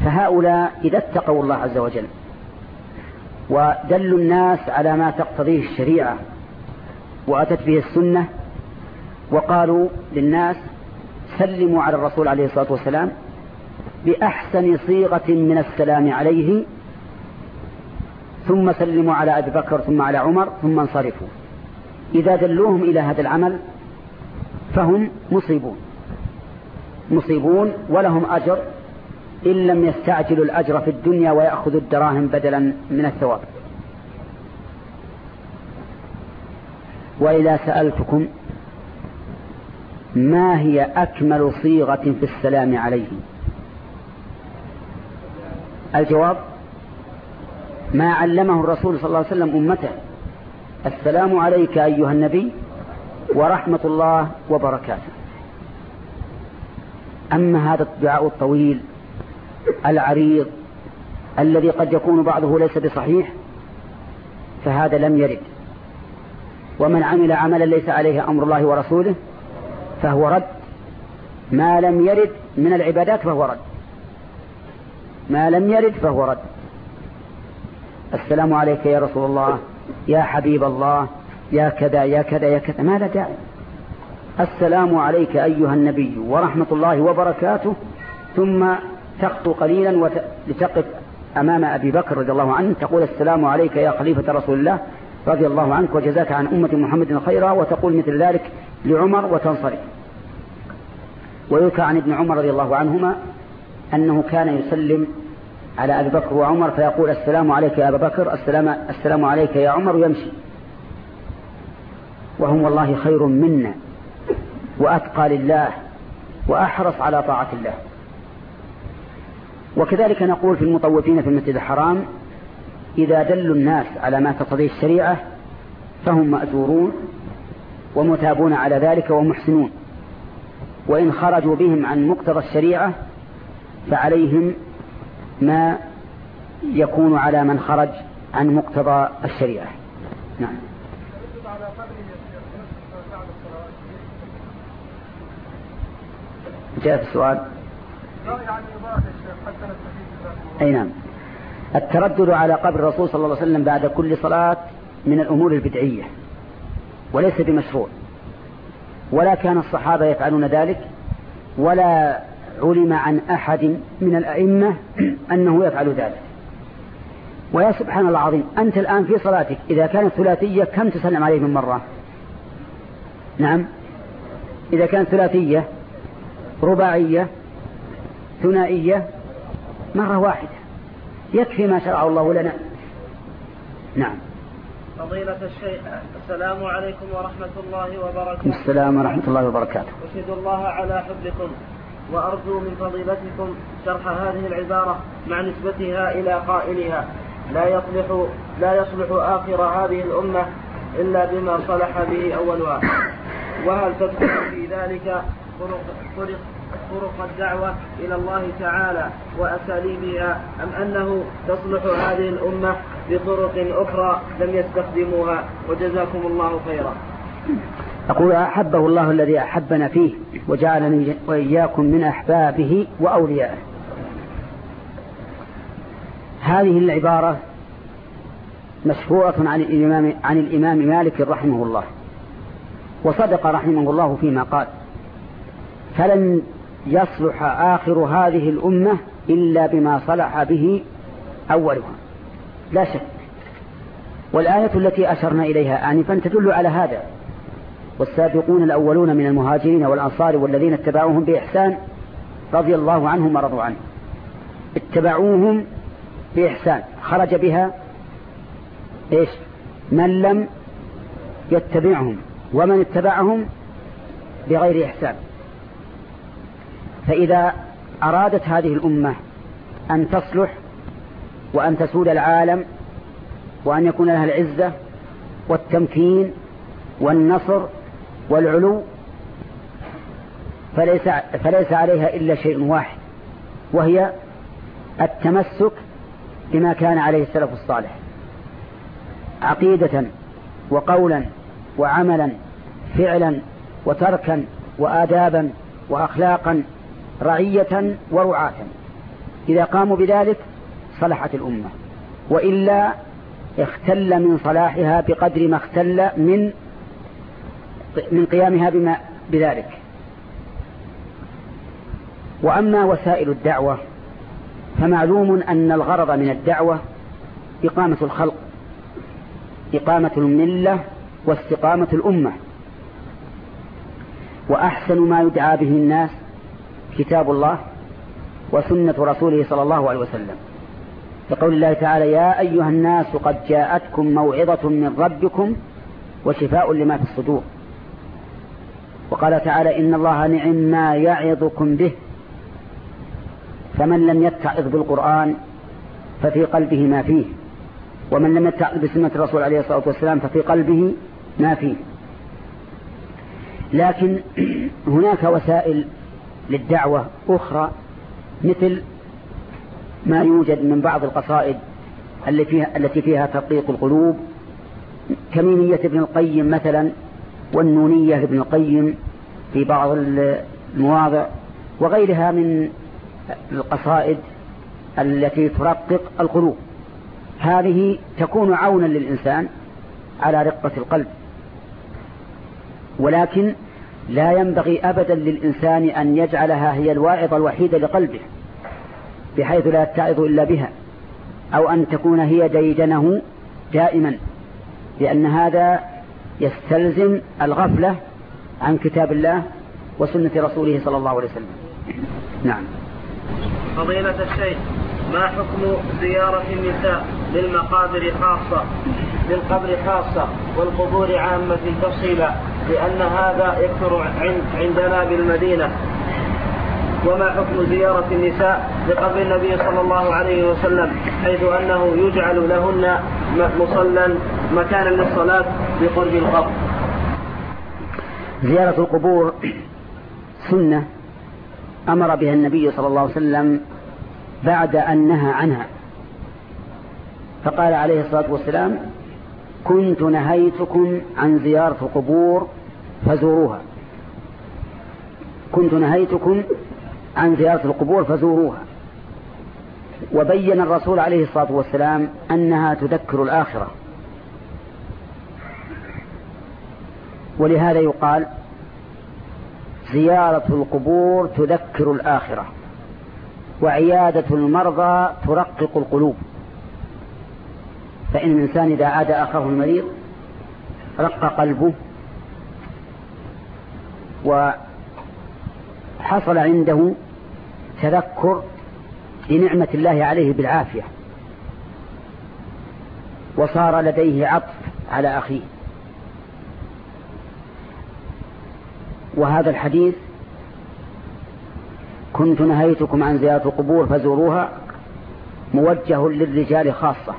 فهؤلاء إذا اتقوا الله عز وجل ودلوا الناس على ما تقتضيه الشريعة وأتت به السنة وقالوا للناس سلموا على الرسول عليه الصلاة والسلام بأحسن صيغة من السلام عليه ثم سلموا على أبي بكر ثم على عمر ثم انصرفوا. إذا دلوهم إلى هذا العمل فهم مصيبون. مصيبون ولهم أجر إن لم يستعجلوا الأجر في الدنيا ويأخذوا الدراهم بدلا من الثواب. وإذا سألتكم ما هي أكمل صيغة في السلام عليه؟ الجواب ما علمه الرسول صلى الله عليه وسلم أمته. السلام عليك أيها النبي ورحمة الله وبركاته. أما هذا الدعاء الطويل العريض الذي قد يكون بعضه ليس بصحيح فهذا لم يرد. ومن عمل عملا ليس عليه أمر الله ورسوله فهو رد. ما لم يرد من العبادات فهو رد. ما لم يرد فهو رد. السلام عليك يا رسول الله يا حبيب الله يا كذا يا كذا يا كذا. ما لا داعي؟ السلام عليك أيها النبي ورحمة الله وبركاته. ثم تخطو قليلا لتقف أمام أبي بكر رضي الله عنه تقول السلام عليك يا خليفة رسول الله رضي الله عنك وجزاك عن أمة محمد خيرا وتقول مثل ذلك لعمر وتنصرف. ويذكر عن ابن عمر رضي الله عنهما أنه كان يسلم على أبي بكر وعمر فيقول السلام عليك يا أبا بكر السلام, السلام عليك يا عمر ويمشي. وهم والله خير منا وأتقى لله وأحرص على طاعة الله. وكذلك نقول في المطوفين في المسجد الحرام إذا دلوا الناس على ما تقتضيه الشريعة فهم مأجورون ومتابون على ذلك ومحسنون. وإن خرجوا بهم عن مقتضى الشريعة فعليهم ما يكون على من خرج عن مقتضى الشريعة. نعم. جاء السؤال. أي نعم. التردد على قبر الرسول صلى الله عليه وسلم بعد كل صلاة من الأمور البدعية وليس بمشروع. ولا كان الصحابة يفعلون ذلك ولا علم عن أحد من الأئمة [clears throat] أنه يفعل ذلك. ويا سبحان الله العظيم أنت الآن في صلاتك إذا كانت ثلاثية كم تسلم عليه من مرة؟ نعم. إذا كانت ثلاثية رباعية ثنائية مرة واحدة. يكفي ما شرعه الله لنا. نعم. فضيلة الشيخ السلام عليكم ورحمة الله وبركاته. السلام ورحمة الله وبركاته. أشهد الله على حبكم وأرجو من فضيلتكم شرح هذه العبارة مع نسبتها إلى قائلها. لا يصلح لا يصلح آخر هذه الأمة إلا بما صلح به أولها وهل تدخل في ذلك طرق, طرق, الدعوة إلى الله تعالى وأساليبها أم أنه تصلح هذه الأمة بطرق أخرى لم يستخدموها؟ وجزاكم الله خيرا. أقول أحبه الله الذي أحبنا فيه وجعلني وإياكم من أحبابه وأوليائه. هذه العبارة مشهورة عن الإمام, عن الإمام مالك رحمه الله. وصدق رحمه الله فيما قال فلن يصلح آخر هذه الأمة إلا بما صلح به أولها. لا شك. والآية التي أشرنا إليها آنفا تدل على هذا. والسابقون الأولون من المهاجرين والأنصار والذين اتبعوهم بإحسان رضي الله عنهم ورضوا عنه. اتبعوهم بإحسان. خرج بها إيش؟ من لم يتبعهم. ومن اتبعهم بغير إحسان. فإذا أرادت هذه الأمة أن تصلح وأن تسود العالم وأن يكون لها العزة والتمكين والنصر والعلو فليس, فليس عليها إلا شيء واحد وهي التمسك بما كان عليه السلف الصالح. عقيدة وقولا وعملا فعلا وتركا وآدابا وأخلاقا رعية ورعاة. إذا قاموا بذلك صلحت الأمة. وإلا اختل من صلاحها بقدر ما اختل من من قيامها بما بذلك. وأما وسائل الدعوة فمعلوم أن الغرض من الدعوة إقامة الخلق إقامة الملة واستقامة الأمة. وأحسن ما يدعى به الناس كتاب الله وسنة رسوله صلى الله عليه وسلم. لقول الله تعالى يا أيها الناس قد جاءتكم موعظة من ربكم وشفاء لما في الصدور. وقال تعالى إن الله نعم ما يعظكم به فمن لم يتعظ بالقرآن ففي قلبه ما فيه ومن لم يتعظ بسنة الرسول عليه الصلاة والسلام ففي قلبه ما فيه. لكن [clears throat] هناك وسائل للدعوة أخرى مثل ما يوجد من بعض القصائد التي فيها, التي فيها تطبيق القلوب كميمية ابن القيم مثلا والنونية لابن القيم في بعض المواضع وغيرها من القصائد التي ترقق القلوب. هذه تكون عونا للإنسان على رقة القلب. ولكن لا ينبغي أبدا للإنسان أن يجعلها هي الواعظة الوحيدة لقلبه بحيث لا يتعظ إلا بها أو أن تكون هي ديدنه دائما لأن هذا يستلزم الغفلة عن كتاب الله وسنة رسوله صلى الله عليه وسلم. نعم. فضيلة الشيخ ما حكم زيارة النساء للمقابر خاصة للقبر خاصة والقبور عامة تفصيلا؟ لأن هذا يكثر عندنا بالمدينة. وما حكم زيارة النساء لقبر النبي صلى الله عليه وسلم حيث أنه يجعل لهن مصلى مكانا للصلاة بقرب القبر. زيارة القبور سنة أمر بها النبي صلى الله عليه وسلم بعد أن نهى عنها. فقال عليه الصلاة والسلام كنت نهيتكم عن زيارة القبور فزوروها. كنت نهيتكم عن زيارة القبور فزوروها. وبين الرسول عليه الصلاة والسلام أنها تذكر الآخرة. ولهذا يقال زيارة القبور تذكر الآخرة وعيادة المرضى ترقق القلوب. فإن الإنسان إذا عاد أخاه المريض رق قلبه وحصل عنده تذكر لنعمة الله عليه بالعافية. وصار لديه عطف على أخيه. وهذا الحديث كنت نهيتكم عن زيارة القبور فزوروها موجه للرجال خاصة.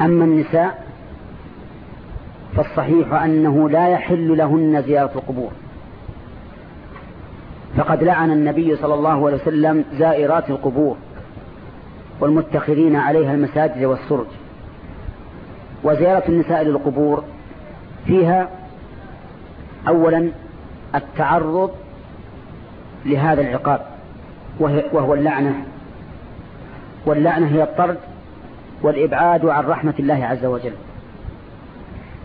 أما النساء فالصحيح أنه لا يحل لهن زيارة القبور. فقد لعن النبي صلى الله عليه وسلم زائرات القبور والمتخذين عليها المساجد والسرج. وزيارة النساء للقبور فيها أولا التعرض لهذا العقاب وهو اللعنة. واللعنة هي الطرد والإبعاد عن رحمة الله عز وجل.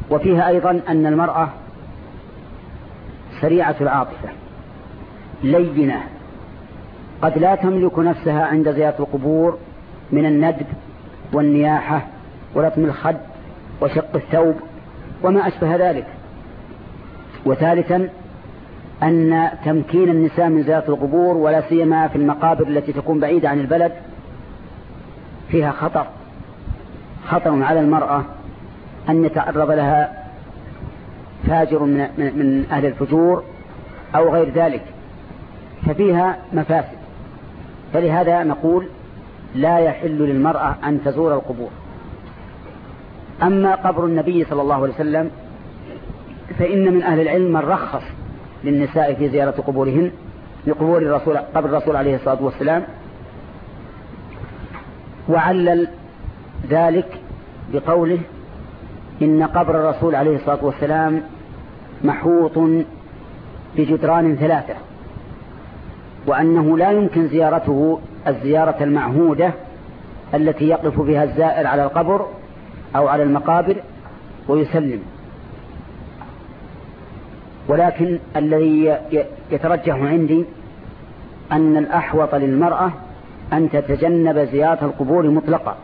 وفيها أيضا أن المرأة سريعة العاطفة لينة قد لا تملك نفسها عند زيارة القبور من الندب والنياحة ولطم الخد وشق الثوب وما أشبه ذلك. وثالثا أن تمكين النساء من زيارة القبور ولا سيما في المقابر التي تكون بعيدة عن البلد فيها خطر خطر على المرأة أن يتعرض لها فاجر من, من أهل الفجور أو غير ذلك ففيها مفاسد. فلهذا نقول لا يحل للمرأة أن تزور القبور. أما قبر النبي صلى الله عليه وسلم فإن من أهل العلم من رخص للنساء في زيارة قبورهن لقبور الرسول قبر الرسول عليه الصلاة والسلام وعلل ذلك بقوله إن قبر الرسول عليه الصلاة والسلام محوط بجدران ثلاثة وأنه لا يمكن زيارته الزيارة المعهودة التي يقف بها الزائر على القبر أو على المقابر ويسلم. ولكن الذي يترجح عندي أن الأحوط للمرأة أن تتجنب زيارة القبور مطلقة.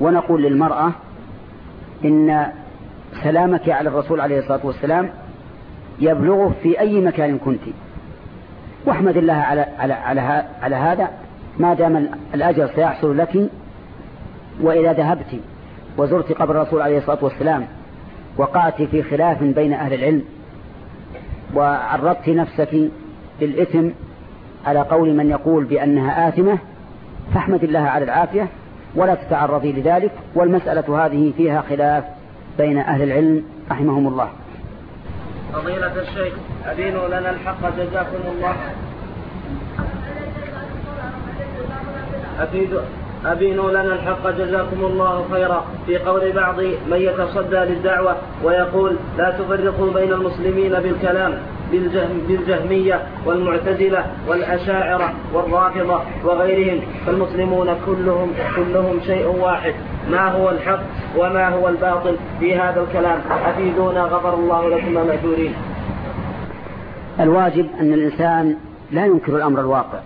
ونقول للمرأة إن سلامك على الرسول عليه الصلاة والسلام يبلغه في أي مكان كنت. واحمد الله على, على, على, على هذا. ما دام الأجر سيحصل لك وإذا ذهبت وزرت قبر الرسول عليه الصلاة والسلام وقعت في خلاف بين أهل العلم وعرضت نفسك للإثم على قول من يقول بأنها آثمة فاحمد الله على العافية. ولا تتعرضي لذلك والمسألة هذه فيها خلاف بين أهل العلم رحمهم الله. فضيلة الشيخ أبينوا لنا الحق جزاكم الله. أفيد أبينوا لنا الحق جزاكم الله خيرا. في قول بعض من يتصدى للدعوة ويقول لا تفرقوا بين المسلمين بالكلام. بالجهم بالجهمية والمعتزلة والأشاعرة والرافضة وغيرهم فالمسلمون كلهم كلهم شيء واحد. ما هو الحق وما هو الباطل في هذا الكلام؟ أفيدونا غفر الله لكم مأجورين. الواجب أن الإنسان لا ينكر الأمر الواقع.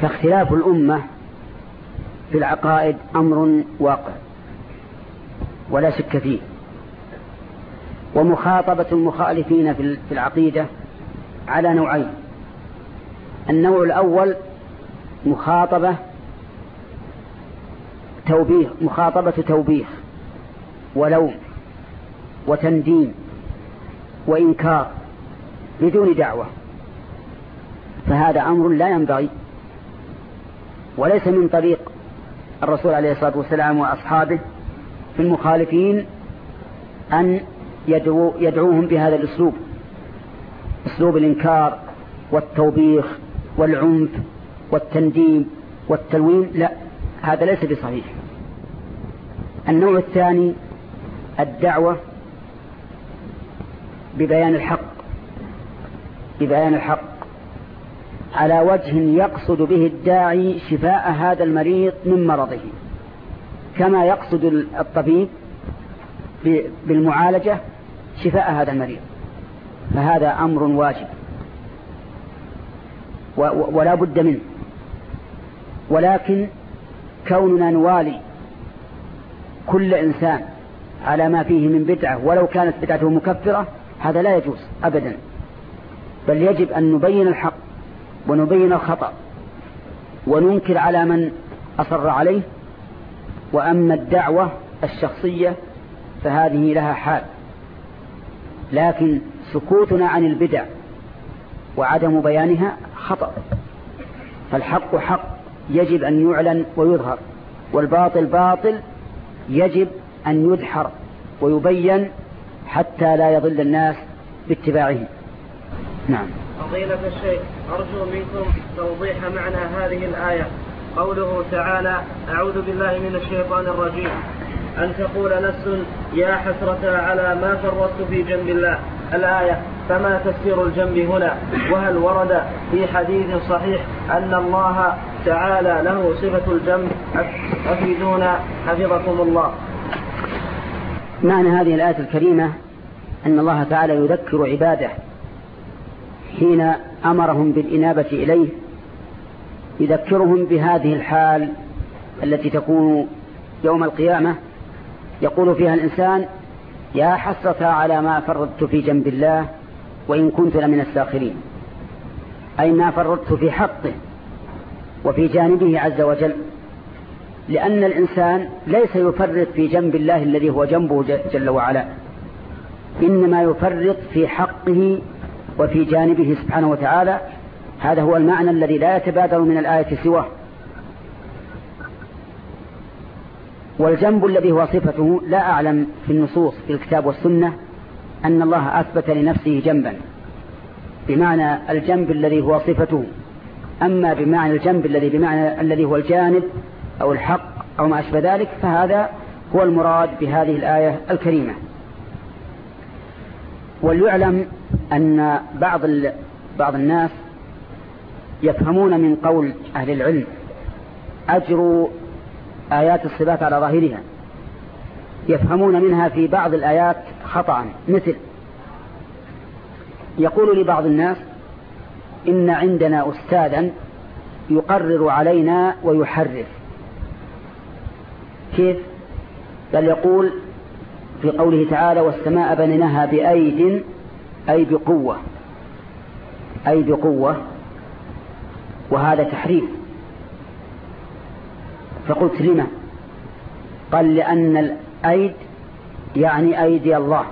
فاختلاف الأمة في العقائد أمر واقع ولا شك فيه. ومخاطبة المخالفين في العقيدة على نوعين. النوع الأول مخاطبة توبيخ مخاطبة توبيخ ولوم وتنديم وإنكار بدون دعوة. فهذا أمر لا ينبغي وليس من طريق الرسول عليه الصلاة والسلام وأصحابه في المخالفين أن يدعو يدعوهم بهذا الأسلوب. أسلوب الإنكار والتوبيخ والعنف والتنديم والتلوين لا هذا ليس بصحيح. النوع الثاني الدعوة ببيان الحق ببيان الحق. على وجه يقصد به الداعي شفاء هذا المريض من مرضه. كما يقصد الطبيب بالمعالجة شفاء هذا المريض. فهذا أمر واجب. ولا بد منه. ولكن كوننا نوالي كل إنسان على ما فيه من بدعة ولو كانت بدعته مكفرة هذا لا يجوز أبدا. بل يجب أن نبين الحق ونبين الخطأ وننكر على من أصر عليه. وأما الدعوة الشخصية فهذه لها حال. لكن سكوتنا عن البدع وعدم بيانها خطأ. فالحق حق يجب أن يعلن ويظهر والباطل باطل يجب أن يدحر ويبين حتى لا يضل الناس باتباعه. نعم. فضيلة الشيخ أرجو منكم توضيح معنى هذه الآية. قوله تعالى أعوذ بالله من الشيطان الرجيم. أن تقول نفس يا حسرة على ما فرطت في جنب الله. الآية فما تفسير الجنب هنا؟ وهل ورد في حديث صحيح أن الله تعالى له صفة الجنب؟ أفيدونا حفظكم الله. معنى هذه الآية الكريمة أن الله تعالى يذكر عباده حين أمرهم بالإنابة إليه يذكرهم بهذه الحال التي تكون يوم القيامة يقول فيها الإنسان يا حسرة على ما فرطت في جنب الله وإن كنت لمن الساخرين. أي ما فرطت في حقه وفي جانبه عز وجل. لأن الإنسان ليس يفرط في جنب الله الذي هو جنبه جل وعلا. إنما يفرط في حقه وفي جانبه سبحانه وتعالى. هذا هو المعنى الذي لا يتبادر من الآية سواه. والجنب الذي هو صفته لا أعلم في النصوص في الكتاب والسنة أن الله أثبت لنفسه جنبا. بمعنى الجنب الذي هو صفته. أما بمعنى الجنب الذي بمعنى الذي هو الجانب أو الحق أو ما أشبه ذلك فهذا هو المراد بهذه الآية الكريمة. وليعلم أن بعض بعض الناس يفهمون من قول أهل العلم أجروا آيات الصفات على ظاهرها. يفهمون منها في بعض الآيات خطأ مثل يقول لبعض الناس إن عندنا أستاذا يقرر علينا ويحرف كيف؟ بل يقول في قوله تعالى والسماء بنيناها بأيد أي بقوة أي بقوة وهذا تحريف. فقلت لما؟ قال لأن الأيد يعني أيدي الله.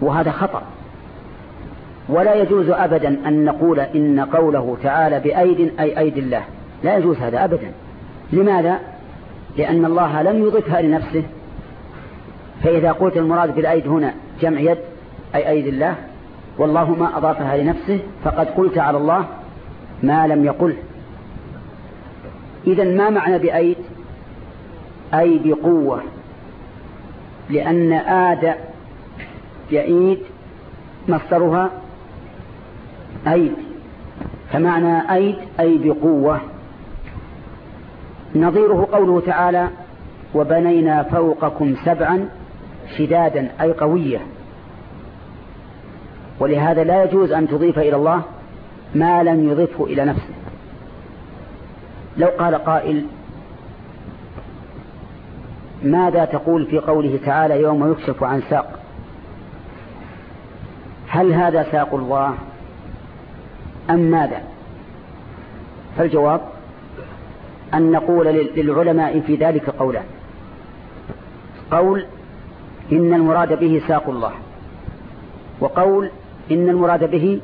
وهذا خطأ. ولا يجوز أبدا أن نقول إن قوله تعالى بأيد أي أيدي الله. لا يجوز هذا أبدا. لماذا؟ لأن الله لم يضفها لنفسه. فإذا قلت المراد بالأيد هنا جمع يد أي أيدي الله والله ما أضافها لنفسه فقد قلت على الله ما لم يقل. إذا ما معنى بأيد؟ أي بقوة. لأن آد يعيد مصدرها أيد. فمعنى أيد أي بقوة. نظيره قوله تعالى وبنينا فوقكم سبعا شدادا أي قوية. ولهذا لا يجوز أن تضيف إلى الله ما لم يضفه إلى نفسه. لو قال قائل ماذا تقول في قوله تعالى يوم يكشف عن ساق؟ هل هذا ساق الله أم ماذا؟ فالجواب أن نقول للعلماء في ذلك قولان. قول إن المراد به ساق الله وقول إن المراد به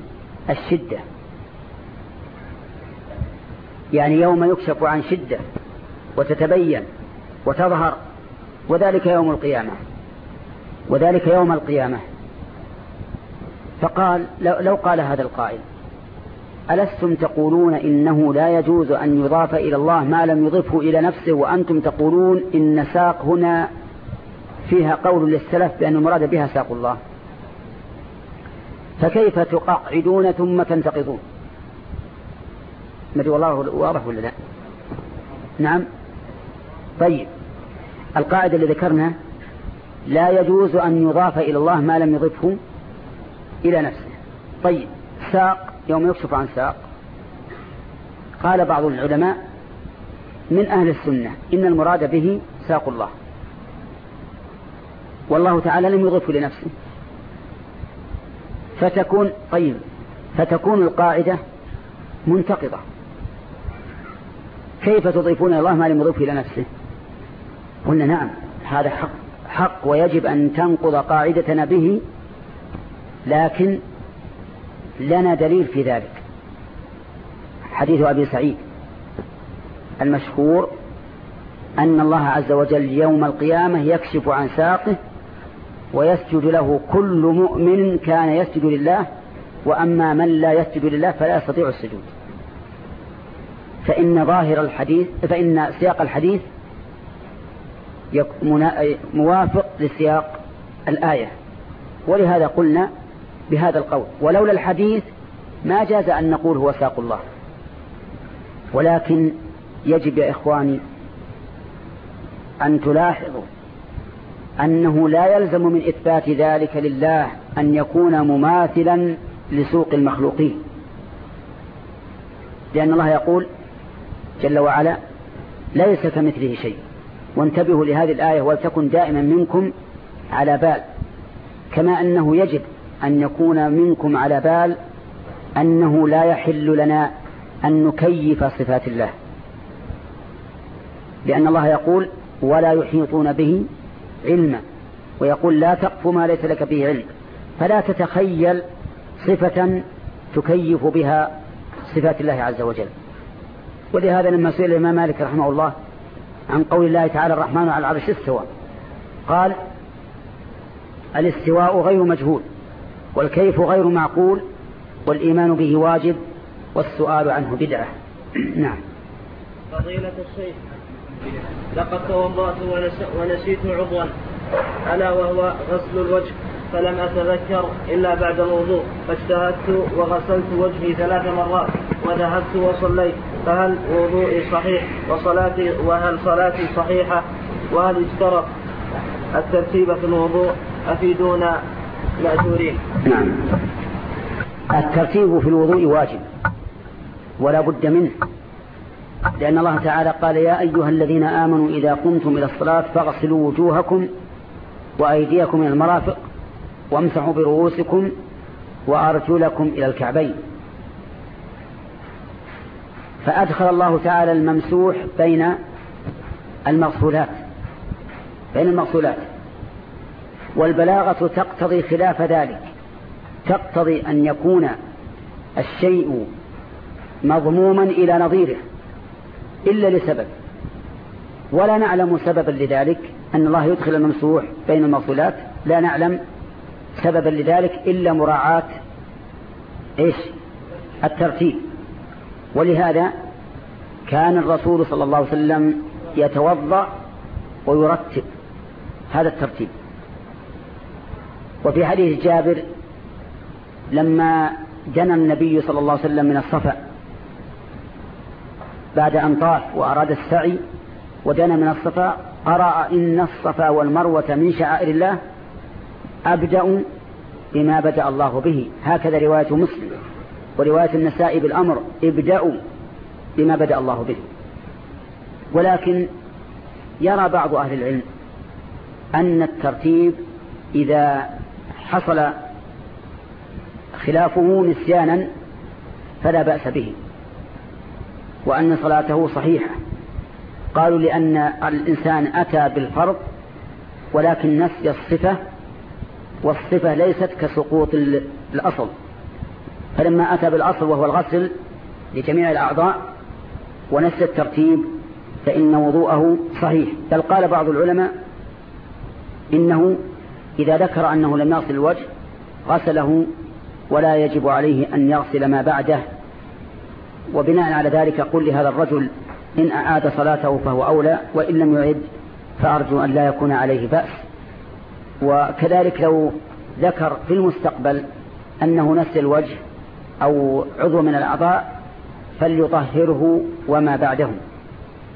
الشدة. يعني يوم يكشف عن شدة وتتبين وتظهر وذلك يوم القيامة وذلك يوم القيامة. فقال لو قال هذا القائل ألستم تقولون إنه لا يجوز أن يضاف إلى الله ما لم يضفه إلى نفسه وأنتم تقولون إن ساق هنا فيها قول للسلف بأن المراد بها ساق الله؟ فكيف تقعدون ثم تنتقضون؟ ما والله واضح ولا لا؟ نعم. طيب. القاعدة اللي ذكرنا لا يجوز أن يضاف إلى الله ما لم يضفه إلى نفسه. طيب. ساق يوم يكشف عن ساق قال بعض العلماء من أهل السنة إن المراد به ساق الله. والله تعالى لم يضفه لنفسه فتكون طيب فتكون القاعدة منتقضة. كيف تضيفون الله ما لم يضيفه إلى نفسه؟ قلنا نعم هذا حق حق ويجب أن تنقض قاعدتنا به لكن لنا دليل في ذلك. حديث أبي سعيد المشهور أن الله عز وجل يوم القيامة يكشف عن ساقه ويسجد له كل مؤمن كان يسجد لله وأما من لا يسجد لله فلا يستطيع السجود. فإن ظاهر الحديث فإن سياق الحديث موافق لسياق الآية. ولهذا قلنا بهذا القول ولولا الحديث ما جاز أن نقول هو ساق الله. ولكن يجب يا إخواني أن تلاحظوا أنه لا يلزم من إثبات ذلك لله أن يكون مماثلا لسوق المخلوقين. لأن الله يقول جل وعلا ليس كمثله شيء. وانتبهوا لهذه الآية ولتكن دائما منكم على بال. كما أنه يجب أن يكون منكم على بال أنه لا يحل لنا أن نكيف صفات الله. لأن الله يقول ولا يحيطون به علما. ويقول لا تقف ما ليس لك به علم. فلا تتخيل صفة تكيف بها صفات الله عز وجل. ولهذا لما سئل الإمام مالك رحمه الله عن قول الله تعالى الرحمن على العرش استوى. قال الاستواء غير مجهول والكيف غير معقول والإيمان به واجب والسؤال عنه بدعة. [clears throat] نعم. فضيلة الشيخ لقد توضأت ونسيت عضوا ألا وهو غسل الوجه؟ فلم أتذكر إلا بعد الوضوء فاجتهدت وغسلت وجهي ثلاث مرات وذهبت وصليت فهل وضوئي صحيح؟ وصلاتي وهل صلاتي صحيحة؟ وهل اشترط الترتيب في الوضوء؟ أفيدونا مأجورين نعم. الترتيب في الوضوء واجب ولا بد منه لأن الله تعالى قال يا أيها الذين آمنوا إذا قمتم إلى الصلاة فاغسلوا وجوهكم وأيديكم إلى المرافق وامسحوا برؤوسكم وأرجلكم إلى الكعبين. فأدخل الله تعالى الممسوح بين المغسولات بين المغسولات. والبلاغة تقتضي خلاف ذلك تقتضي أن يكون الشيء مضموما إلى نظيره إلا لسبب. ولا نعلم سببا لذلك أن الله يدخل الممسوح بين المغسولات لا نعلم سببا لذلك إلا مراعاة إيش؟ الترتيب. ولهذا كان الرسول صلى الله عليه وسلم يتوضأ ويرتب هذا الترتيب. وفي حديث جابر لما جنى النبي صلى الله عليه وسلم من الصفا بعد أن طاف وأراد السعي ودنا من الصفا قرأ إن الصفا والمروة من شعائر الله أبدأ بما بدأ الله به. هكذا رواية مسلم ورواية النساء بالأمر. ابدأوا بما بدأ الله به. ولكن يرى بعض أهل العلم أن الترتيب إذا حصل خلافه نسيانا فلا بأس به وأن صلاته صحيحة. قالوا لأن الإنسان أتى بالفرض ولكن نسي الصفة والصفة ليست كسقوط الأصل. فلما أتى بالأصل وهو الغسل لجميع الأعضاء ونسي الترتيب فإن وضوءه صحيح. بل قال بعض العلماء إنه إذا ذكر أنه لم يغسل الوجه غسله ولا يجب عليه أن يغسل ما بعده. وبناء على ذلك قل لهذا الرجل إن أعاد صلاته فهو أولى وإن لم يعد فأرجو أن لا يكون عليه بأس. وكذلك لو ذكر في المستقبل أنه نسي الوجه أو عضو من الأعضاء فليطهره وما بعده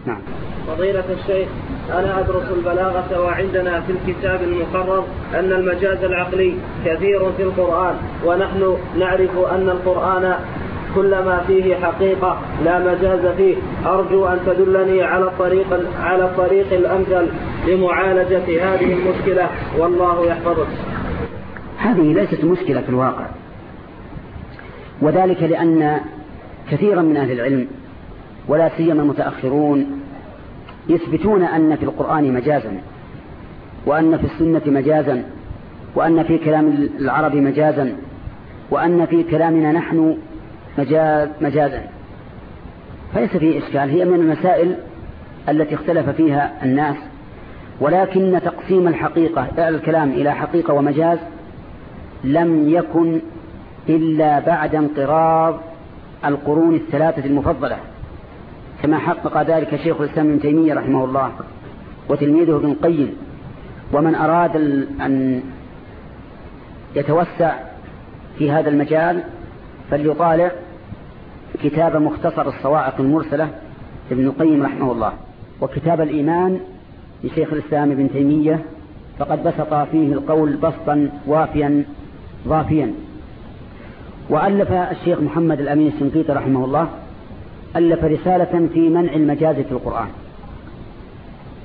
نعم. فضيلة الشيخ أنا أدرس البلاغة وعندنا في الكتاب المقرر أن المجاز العقلي كثير في القرآن ونحن نعرف أن القرآن كل ما فيه حقيقة لا مجاز فيه. أرجو أن تدلني على الطريق على الطريق الأمثل لمعالجة هذه المشكلة. والله يحفظك. هذه ليست مشكلة في الواقع. وذلك لأن كثيرا من أهل العلم ولا سيما المتأخرون يثبتون أن في القرآن مجازا وأن في السنة مجازا وأن في كلام العرب مجازا وأن في كلامنا نحن مجاز مجازا. فليس فيه إشكال هي من المسائل التي اختلف فيها الناس ولكن تقسيم الحقيقة الكلام إلى حقيقة ومجاز لم يكن إلا بعد انقراض القرون الثلاثة المفضلة. كما حقق ذلك شيخ الإسلام ابن تيمية رحمه الله وتلميذه ابن القيم ومن أراد أن يتوسع في هذا المجال فليطالع كتاب مختصر الصواعق المرسلة ابن القيم رحمه الله وكتاب الإيمان لشيخ الإسلام ابن تيمية فقد بسط فيه القول بسطا وافيا ضافيا. وألف الشيخ محمد الأمين الشنقيطي رحمه الله ألف رسالة في منع المجاز في القرآن.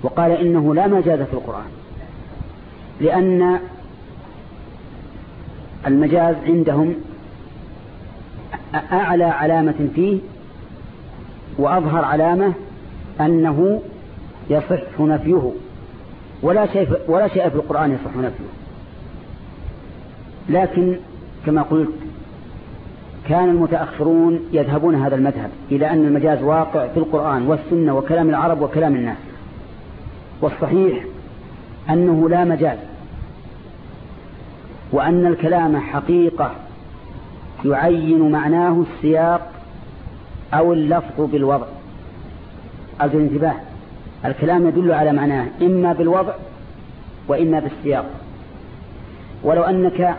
وقال إنه لا مجاز في القرآن لأن المجاز عندهم أعلى علامة فيه وأظهر علامة أنه يصح نفيه ولا شيء ولا شيء في القرآن يصح نفيه. لكن كما قلت كان المتأخرون يذهبون هذا المذهب إلى أن المجاز واقع في القرآن والسنة وكلام العرب وكلام الناس. والصحيح أنه لا مجاز وأن الكلام حقيقة يعين معناه السياق أو اللفظ بالوضع. أرجو الانتباه. الكلام يدل على معناه إما بالوضع وإما بالسياق. ولو أنك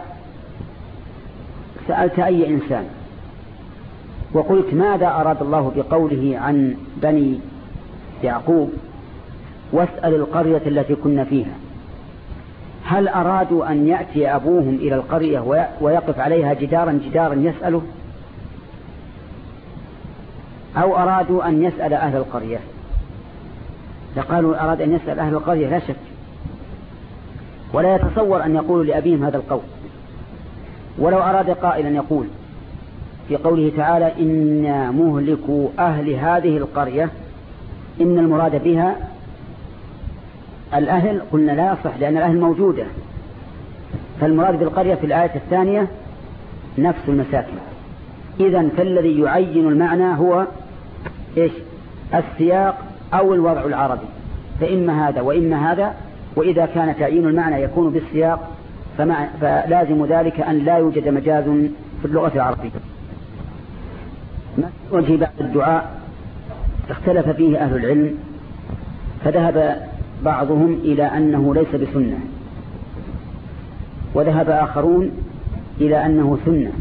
سألت أي إنسان وقلت ماذا أراد الله بقوله عن بني يعقوب واسأل القرية التي كنا فيها. هل أرادوا أن يأتي أبوهم إلى القرية ويقف عليها جدارا جدارا يسأله؟ أو أرادوا أن يسأل أهل القرية؟ لقالوا أراد أن يسأل أهل القرية لا شك. ولا يتصور أن يقولوا لأبيهم هذا القول. ولو أراد قائلا يقول في قوله تعالى إنا مهلكوا أهل هذه القرية إن المراد بها الأهل قلنا لا يصح لأن الأهل موجودة. فالمراد بالقرية في الآية الثانية نفس المساكن. إذا فالذي يعين المعنى هو إيش؟ السياق أو الوضع العربي. فإما هذا وإما هذا وإذا كان تعيين المعنى يكون بالسياق فلازم ذلك أن لا يوجد مجاز في اللغة العربية. وجه بعد الدعاء اختلف فيه أهل العلم فذهب بعضهم إلى أنه ليس بسنة. وذهب آخرون إلى أنه سنة.